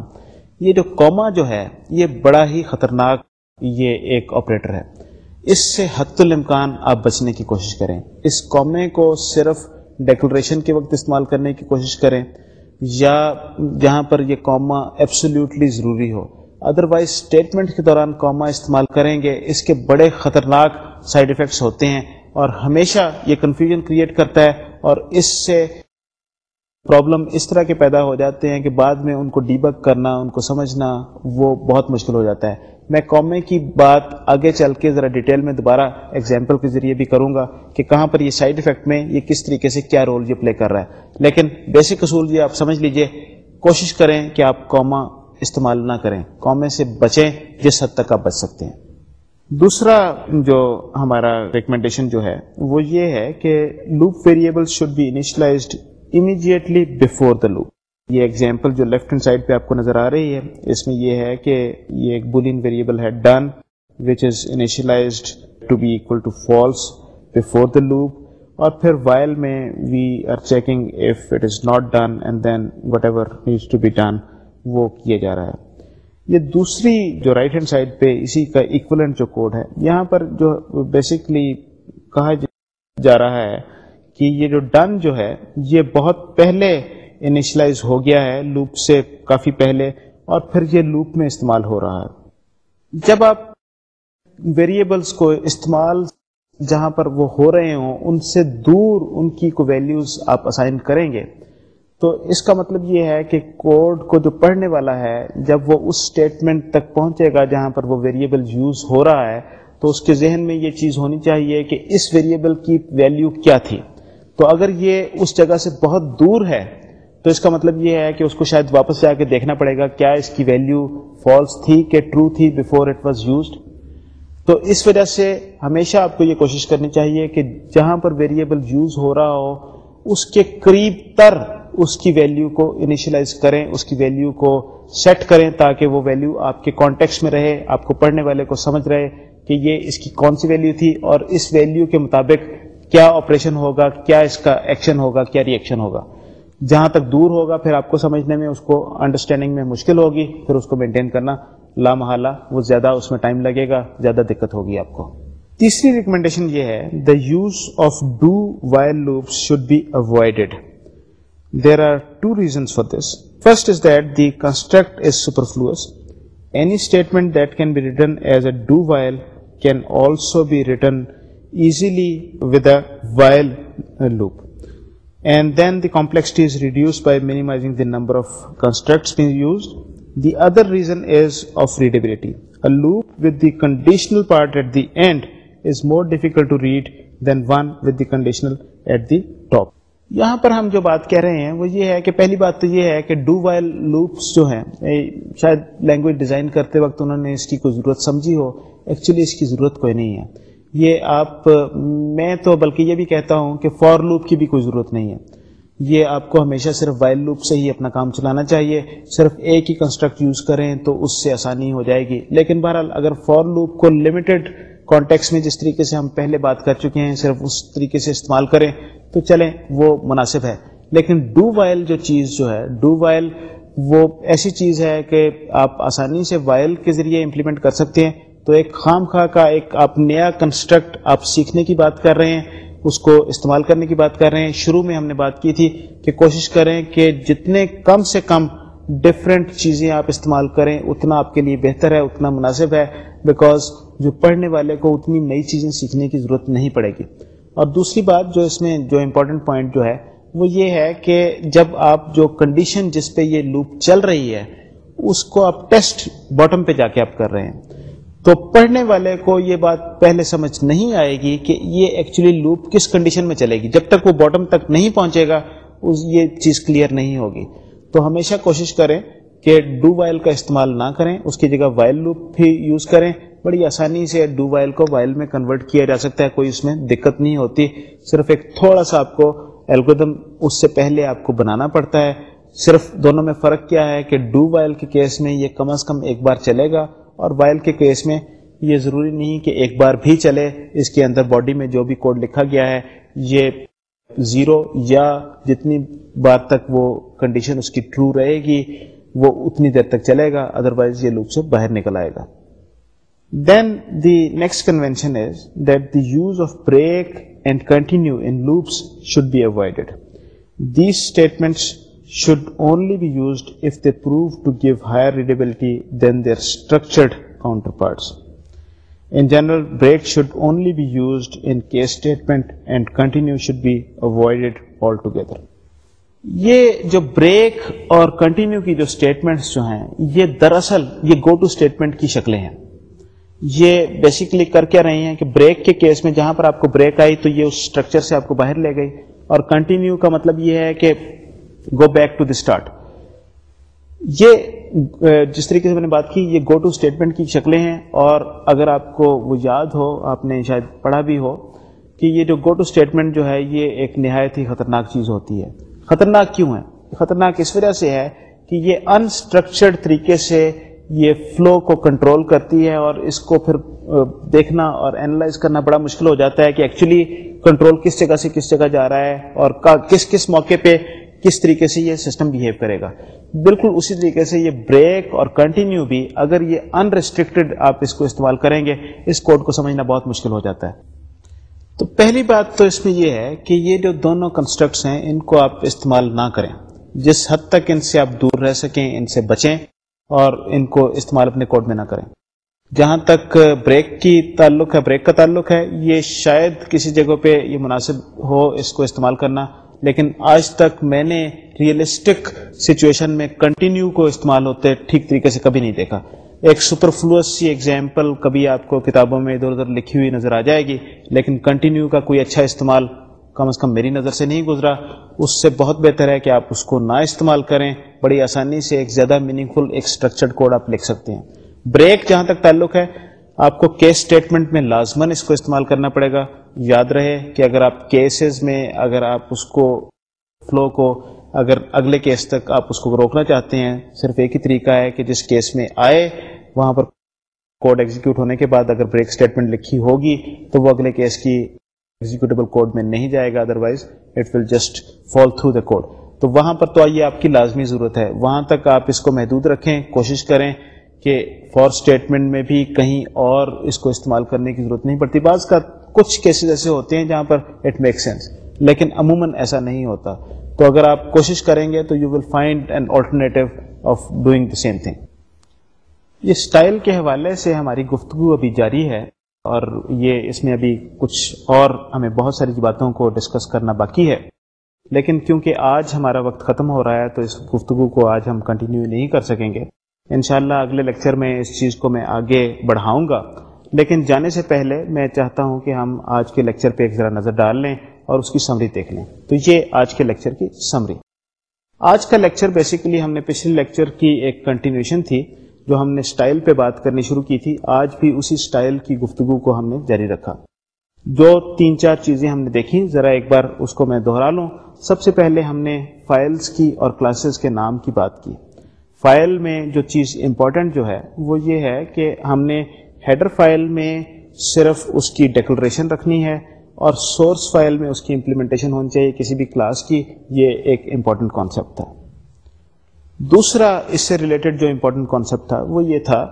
یہ جو کوما جو ہے، یہ بڑا ہی خطرناک یہ ایک آپریٹر ہے۔ اس سے حت الامکان آپ بچنے کی کوشش کریں۔ اس قومے کو صرف ڈیکلریشن کے وقت استعمال کرنے کی کوشش کریں۔ یا جہاں پر یہ کوما ایبسلیوٹلی ضروری ہو۔ ادروائز اسٹیٹمنٹ کے دوران کوما استعمال کریں گے، اس کے بڑے خطرناک سائڈ افیکٹس ہوتے ہیں اور ہمیشہ یہ کنفیوژن کریٹ کرتا ہے اور اس سے پرابلم اس طرح کے پیدا ہو جاتے ہیں کہ بعد میں ان کو ڈیبک کرنا، ان کو سمجھنا، وہ بہت مشکل ہو جاتا ہے۔ میں قومے کی بات آگے چل کے ذرا ڈیٹیل میں دوبارہ ایگزامپل کے ذریعے بھی کروں گا کہ کہاں پر یہ سائڈ افیکٹ میں یہ کس طریقے سے کیا رول یہ پلے کر رہا ہے۔ لیکن بیسک اصول یہ آپ سمجھ لیجیے، کوشش کریں کہ آپ قوما استعمال نہ کریں۔ قومے سے بچیں جس حد تک آپ بچ سکتے ہیں۔ دوسرا جو ہمارا ریکمنڈیشن جو ہے، وہ یہ ہے کہ loop variable should be initialized immediately before the loop یہ ایگزامپل جو لیفٹ ہینڈ سائڈ پہ آپ کو نظر آ رہی ہے، اس میں یہ ہے کہ یہ ایک بولین ویریبل ہے done which is initialized to be equal to false before the loop اور پھر وائل میں we are checking if it is not done and then whatever needs to be done وہ کیا جا رہا ہے۔ یہ دوسری جو رائٹ ہینڈ سائڈ پہ اسی کا ایکولنٹ جو کوڈ ہے، یہاں پر جو بیسکلی کہا جا رہا ہے کہ یہ جو ڈن جو ہے، یہ بہت پہلے انیشلائز ہو گیا ہے لوپ سے کافی پہلے، اور پھر یہ لوپ میں استعمال ہو رہا ہے۔ جب آپ ویریبلس کو استعمال جہاں پر وہ ہو رہے ہوں، ان سے دور ان کی کو ویلیوز آپ اسائن کریں گے، تو اس کا مطلب یہ ہے کہ کوڈ کو جو پڑھنے والا ہے، جب وہ اس اسٹیٹمنٹ تک پہنچے گا جہاں پر وہ ویریبل یوز ہو رہا ہے، تو اس کے ذہن میں یہ چیز ہونی چاہیے کہ اس ویریبل کی ویلیو کیا تھی۔ تو اگر یہ اس جگہ سے بہت دور ہے، تو اس کا مطلب یہ ہے کہ اس کو شاید واپس جا کے دیکھنا پڑے گا کیا اس کی ویلیو فالس تھی کہ ٹرو تھی بفور اٹ واز یوزڈ تو اس وجہ سے ہمیشہ آپ کو یہ کوشش کرنی چاہیے کہ جہاں پر ویریبل یوز ہو رہا ہو، اس کے قریب تر اس کی ویلیو کو انیشلائز کریں، اس کی ویلیو کو سیٹ کریں تاکہ وہ ویلیو آپ کے کانٹیکس میں رہے، آپ کو پڑھنے والے کو سمجھ رہے کہ یہ اس کی کون سی ویلیو تھی اور اس ویلیو کے مطابق کیا آپریشن ہوگا، کیا اس کا ایکشن ہوگا، کیا ریئیکشن ہوگا۔ جہاں تک دور ہوگا، پھر آپ کو سمجھنے میں، اس کو انڈرسٹینڈنگ میں مشکل ہوگی، پھر اس کو مینٹین کرنا۔ لامحالہ وہ زیادہ اس میں ٹائم لگے گا، زیادہ دقت ہوگی آپ کو۔ تیسری ریکمنڈیشن یہ ہے the use of do while loop should be avoided there are two reasons for this first is that the construct is superfluous any statement that can be written as a do while can also be written easily with a while loop and then the complexity is reduced by minimizing the number of constructs being used. The other reason is of readability. A loop with the conditional part at the end is more difficult to read than one with the conditional at the top. یہاں پر ہم جو بات کہہ رہے ہیں وہ یہ ہے کہ پہلی بات تو یہ ہے کہ ڈو وائل لوپس جو ہیں شاید لینگویج ڈیزائن کرتے وقت انہوں نے اس کی کوئی ضرورت سمجھی ہو ایکچولی اس کی ضرورت کوئی نہیں ہے یہ آپ، میں تو بلکہ یہ بھی کہتا ہوں کہ فور لوپ کی بھی کوئی ضرورت نہیں ہے۔ یہ آپ کو ہمیشہ صرف وائل لوپ سے ہی اپنا کام چلانا چاہیے۔ صرف ایک ہی کنسٹرکٹ یوز کریں تو اس سے آسانی ہو جائے گی۔ لیکن بہرحال اگر فور لوپ کو لمیٹڈ کانٹیکس میں جس طریقے سے ہم پہلے بات کر چکے ہیں، صرف اس طریقے سے استعمال کریں تو چلیں، وہ مناسب ہے۔ لیکن ڈو وائل جو چیز جو ہے ڈو وائل وہ ایسی چیز ہے کہ آپ آسانی سے وائل کے ذریعے امپلیمنٹ کر سکتے ہیں۔ تو ایک خام خواہ کا ایک آپ نیا کنسٹرکٹ آپ سیکھنے کی بات کر رہے ہیں، اس کو استعمال کرنے کی بات کر رہے ہیں۔ شروع میں ہم نے بات کی تھی کہ کوشش کریں کہ جتنے کم سے کم ڈفرینٹ چیزیں آپ استعمال کریں، اتنا آپ کے لیے بہتر ہے، اتنا مناسب ہے بیکاز جو پڑھنے والے کو اتنی نئی چیزیں سیکھنے کی ضرورت نہیں پڑے گی۔ اور دوسری بات جو اس میں جو امپورٹنٹ پوائنٹ جو ہے، وہ یہ ہے کہ جب آپ جو کنڈیشن جس پہ یہ لوپ چل رہی ہے، اس کو آپ ٹیسٹ باٹم پہ جا کے آپ کر رہے ہیں۔ تو پڑھنے والے کو یہ بات پہلے سمجھ نہیں آئے گی کہ یہ ایکچولی لوپ کس کنڈیشن میں چلے گی؟ جب تک وہ باٹم تک نہیں پہنچے گا، اس یہ چیز کلیئر نہیں ہوگی۔ تو ہمیشہ کوشش کریں کہ ڈو وائل کا استعمال نہ کریں، اس کی جگہ وائل لوپ بھی یوز کریں۔ بڑی آسانی سے ڈو وائل کو وائل میں کنورٹ کیا جا سکتا ہے، کوئی اس میں دقت نہیں ہوتی۔ صرف ایک تھوڑا سا آپ کو الگودم اس سے پہلے آپ کو بنانا پڑتا ہے۔ صرف دونوں میں فرق کیا ہے کہ ڈو وائل کے کیس میں یہ کم از کم ایک بار چلے گا۔ اور وائل کے کیس میں یہ ضروری نہیں کہ ایک بار بھی چلے اس کے اندر باڈی میں جو بھی کوڈ لکھا گیا ہے، یہ زیرو یا جتنی بار تک وہ کنڈیشن اس کی ٹرو رہے گی، وہ اتنی دیر تک چلے گا ادروائز یہ لوپ سے باہر نکل آئے گا۔ Then the next convention is that the use of break and continue in loops should be avoided these statements should only be used if they prove to give higher readability than their structured counterparts. In general, break should only be used in case statement and continue should be avoided altogether. یہ جو break اور continue کی جو statements جو ہیں یہ دراصل یہ گو ٹو اسٹیٹمنٹ کی شکلیں ہیں یہ بیسیکلی کر کیا رہی ہیں کہ بریک کے کیس میں جہاں پر آپ کو بریک آئی تو یہ اس اسٹرکچر سے آپ کو باہر لے گئی اور کنٹینیو کا مطلب یہ ہے کہ go back to the start یہ جس طریقے سے میں نے بات کی، یہ گو ٹو اسٹیٹمنٹ کی شکلیں ہیں اور اگر آپ کو وہ یاد ہو، آپ نے شاید پڑھا بھی ہو کہ یہ جو گو ٹو اسٹیٹمنٹ جو ہے، یہ ایک نہایت ہی خطرناک چیز ہوتی ہے۔ خطرناک کیوں ہے؟ خطرناک اس وجہ سے ہے کہ یہ انسٹرکچرڈ طریقے سے یہ فلو کو کنٹرول کرتی ہے اور اس کو پھر دیکھنا اور اینالائز کرنا بڑا مشکل ہو جاتا ہے کہ ایکچولی کنٹرول کس جگہ سے کس جگہ جا رہا ہے اور کس کس موقع پہ کس طریقے سے یہ سسٹم بہیو کرے گا۔ بالکل اسی طریقے سے یہ بریک اور کنٹینیو بھی اگر یہ انریسٹرکٹیڈ آپ اس کو استعمال کریں گے، اس کوڈ کو سمجھنا بہت مشکل ہو جاتا ہے۔ تو پہلی بات تو اس میں یہ ہے کہ یہ جو دونوں کنسٹرکٹس ہیں، ان کو آپ استعمال نہ کریں۔ جس حد تک ان سے آپ دور رہ سکیں، ان سے بچیں اور ان کو استعمال اپنے کوڈ میں نہ کریں۔ جہاں تک بریک کی تعلق ہے بریک کا تعلق ہے، یہ شاید کسی جگہ پہ یہ مناسب ہو اس کو استعمال کرنا۔ لیکن آج تک میں نے ریئلسٹک سچویشن میں کنٹینیو کو استعمال ہوتے ٹھیک طریقے سے کبھی نہیں دیکھا۔ ایک سپر فلوس سی ایگزامپل کبھی آپ کو کتابوں میں ادھر ادھر لکھی ہوئی نظر آ جائے گی، لیکن کنٹینیو کا کوئی اچھا استعمال کم از کم میری نظر سے نہیں گزرا۔ اس سے بہت بہتر ہے کہ آپ اس کو نہ استعمال کریں۔ بڑی آسانی سے ایک زیادہ میننگ فل ایک اسٹرکچرڈ کوڈ آپ لکھ سکتے ہیں۔ بریک جہاں تک تعلق ہے آپ کو کیس اسٹیٹمنٹ میں لازمن اس کو استعمال کرنا پڑے گا۔ یاد رہے کہ اگر آپ کیسز میں، اگر آپ اس کو فلو کو، اگر اگلے کیس تک آپ اس کو روکنا چاہتے ہیں، صرف ایک ہی طریقہ ہے کہ جس کیس میں آئے، وہاں پر کوڈ ایگزیکیوٹ ہونے کے بعد اگر بریک اسٹیٹمنٹ لکھی ہوگی، تو وہ اگلے کیس کی ایگزیکیوٹیبل کوڈ میں نہیں جائے گا otherwise it will just fall through the code تو وہاں پر تو آئیے، آپ کی لازمی ضرورت ہے۔ وہاں تک آپ اس کو محدود رکھیں، کوشش کریں۔ کہ فور اسٹیٹمنٹ میں بھی کہیں اور اس کو استعمال کرنے کی ضرورت نہیں پڑتی۔ بعض کا کچھ کیسز ایسے ہوتے ہیں جہاں پر اٹ میک سینس لیکن عموماً ایسا نہیں ہوتا۔ تو اگر آپ کوشش کریں گے تو you will find an alternative of doing the same thing یہ اسٹائل کے حوالے سے ہماری گفتگو ابھی جاری ہے اور یہ اس میں ابھی کچھ اور ہمیں بہت ساری باتوں کو ڈسکس کرنا باقی ہے۔ لیکن کیونکہ آج ہمارا وقت ختم ہو رہا ہے تو اس گفتگو کو آج ہم کنٹینیو نہیں کر سکیں گے۔ انشاءاللہ اگلے لیکچر میں اس چیز کو میں آگے بڑھاؤں گا۔ لیکن جانے سے پہلے میں چاہتا ہوں کہ ہم آج کے لیکچر پہ ایک ذرا نظر ڈال لیں اور اس کی سمری دیکھ لیں۔ تو یہ آج کے لیکچر کی سمری آج کا لیکچر بیسیکلی ہم نے پچھلے لیکچر کی ایک کنٹینیوشن تھی جو ہم نے سٹائل پہ بات کرنی شروع کی تھی۔ آج بھی اسی سٹائل کی گفتگو کو ہم نے جاری رکھا۔ جو تین چار چیزیں ہم نے دیکھی ذرا ایک بار اس کو میں دہرا لوں۔ سب سے پہلے ہم نے فائلز کی اور کلاسز کے نام کی بات کی۔ فائل میں جو چیز امپورٹنٹ جو ہے، وہ یہ ہے کہ ہم نے ہیڈر فائل میں صرف اس کی ڈیکلریشن رکھنی ہے اور سورس فائل میں اس کی امپلیمنٹیشن ہونی چاہیے، کسی بھی کلاس کی، یہ ایک امپورٹنٹ کانسیپٹ تھا۔ دوسرا اس سے ریلیٹڈ جو امپورٹنٹ کانسیپٹ تھا، وہ یہ تھا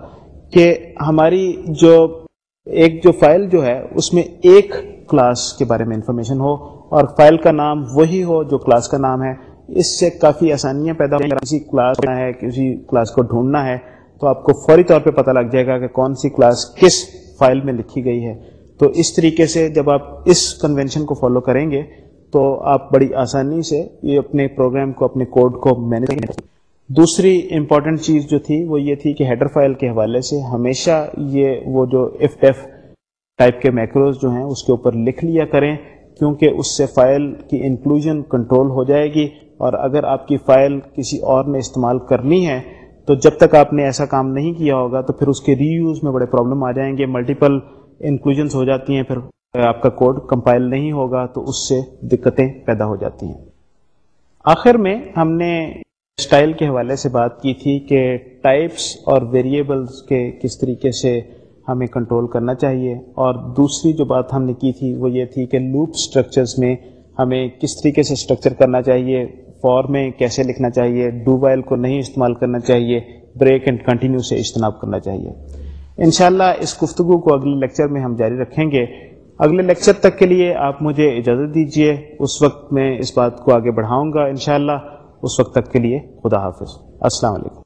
کہ ہماری جو ایک جو فائل جو ہے، اس میں ایک کلاس کے بارے میں انفارمیشن ہو اور فائل کا نام وہی ہو جو کلاس کا نام ہے۔ اس سے کافی آسانیاں پیدا ہو کسی کلاس ہے، کسی کلاس کو ڈھونڈنا ہے، تو آپ کو فوری طور پہ پتہ لگ جائے گا کہ کون سی کلاس کس فائل میں لکھی گئی ہے۔ تو اس طریقے سے جب آپ اس کنونشن کو فالو کریں گے، تو آپ بڑی آسانی سے یہ اپنے پروگرام کو، اپنے کوڈ کو مینج دوسری امپورٹنٹ چیز جو تھی، وہ یہ تھی کہ ہیڈر فائل کے حوالے سے ہمیشہ یہ وہ جو ایف ٹیف ٹائپ کے میکروز جو ہیں، اس کے اوپر لکھ لیا کریں۔ کیونکہ اس سے فائل کی انکلوژن کنٹرول ہو جائے گی اور اگر آپ کی فائل کسی اور نے استعمال کرنی ہے، تو جب تک آپ نے ایسا کام نہیں کیا ہوگا، تو پھر اس کے ری یوز میں بڑے پرابلم آ جائیں گے ملٹیپل انکلوژنس ہو جاتی ہیں، پھر آپ کا کوڈ کمپائل نہیں ہوگا، تو اس سے دقتیں پیدا ہو جاتی ہیں۔ آخر میں ہم نے اسٹائل کے حوالے سے بات کی تھی کہ ٹائپس اور ویریبلس کے کس طریقے سے ہمیں کنٹرول کرنا چاہیے۔ اور دوسری جو بات ہم نے کی تھی وہ یہ تھی کہ لوپ اسٹرکچرس میں ہمیں کس طریقے سے اسٹرکچر کرنا چاہیے فور میں کیسے لکھنا چاہیے ڈو وائل کو نہیں استعمال کرنا چاہیے بریک اینڈ کنٹینیو سے اجتناب کرنا چاہیے۔ انشاءاللہ اس گفتگو کو اگلے لیکچر میں ہم جاری رکھیں گے۔ اگلے لیکچر تک کے لیے آپ مجھے اجازت دیجیے اس وقت میں اس بات کو آگے بڑھاؤں گا انشاءاللہ۔ اس وقت تک کے لیے خدا حافظ۔ السلام علیکم۔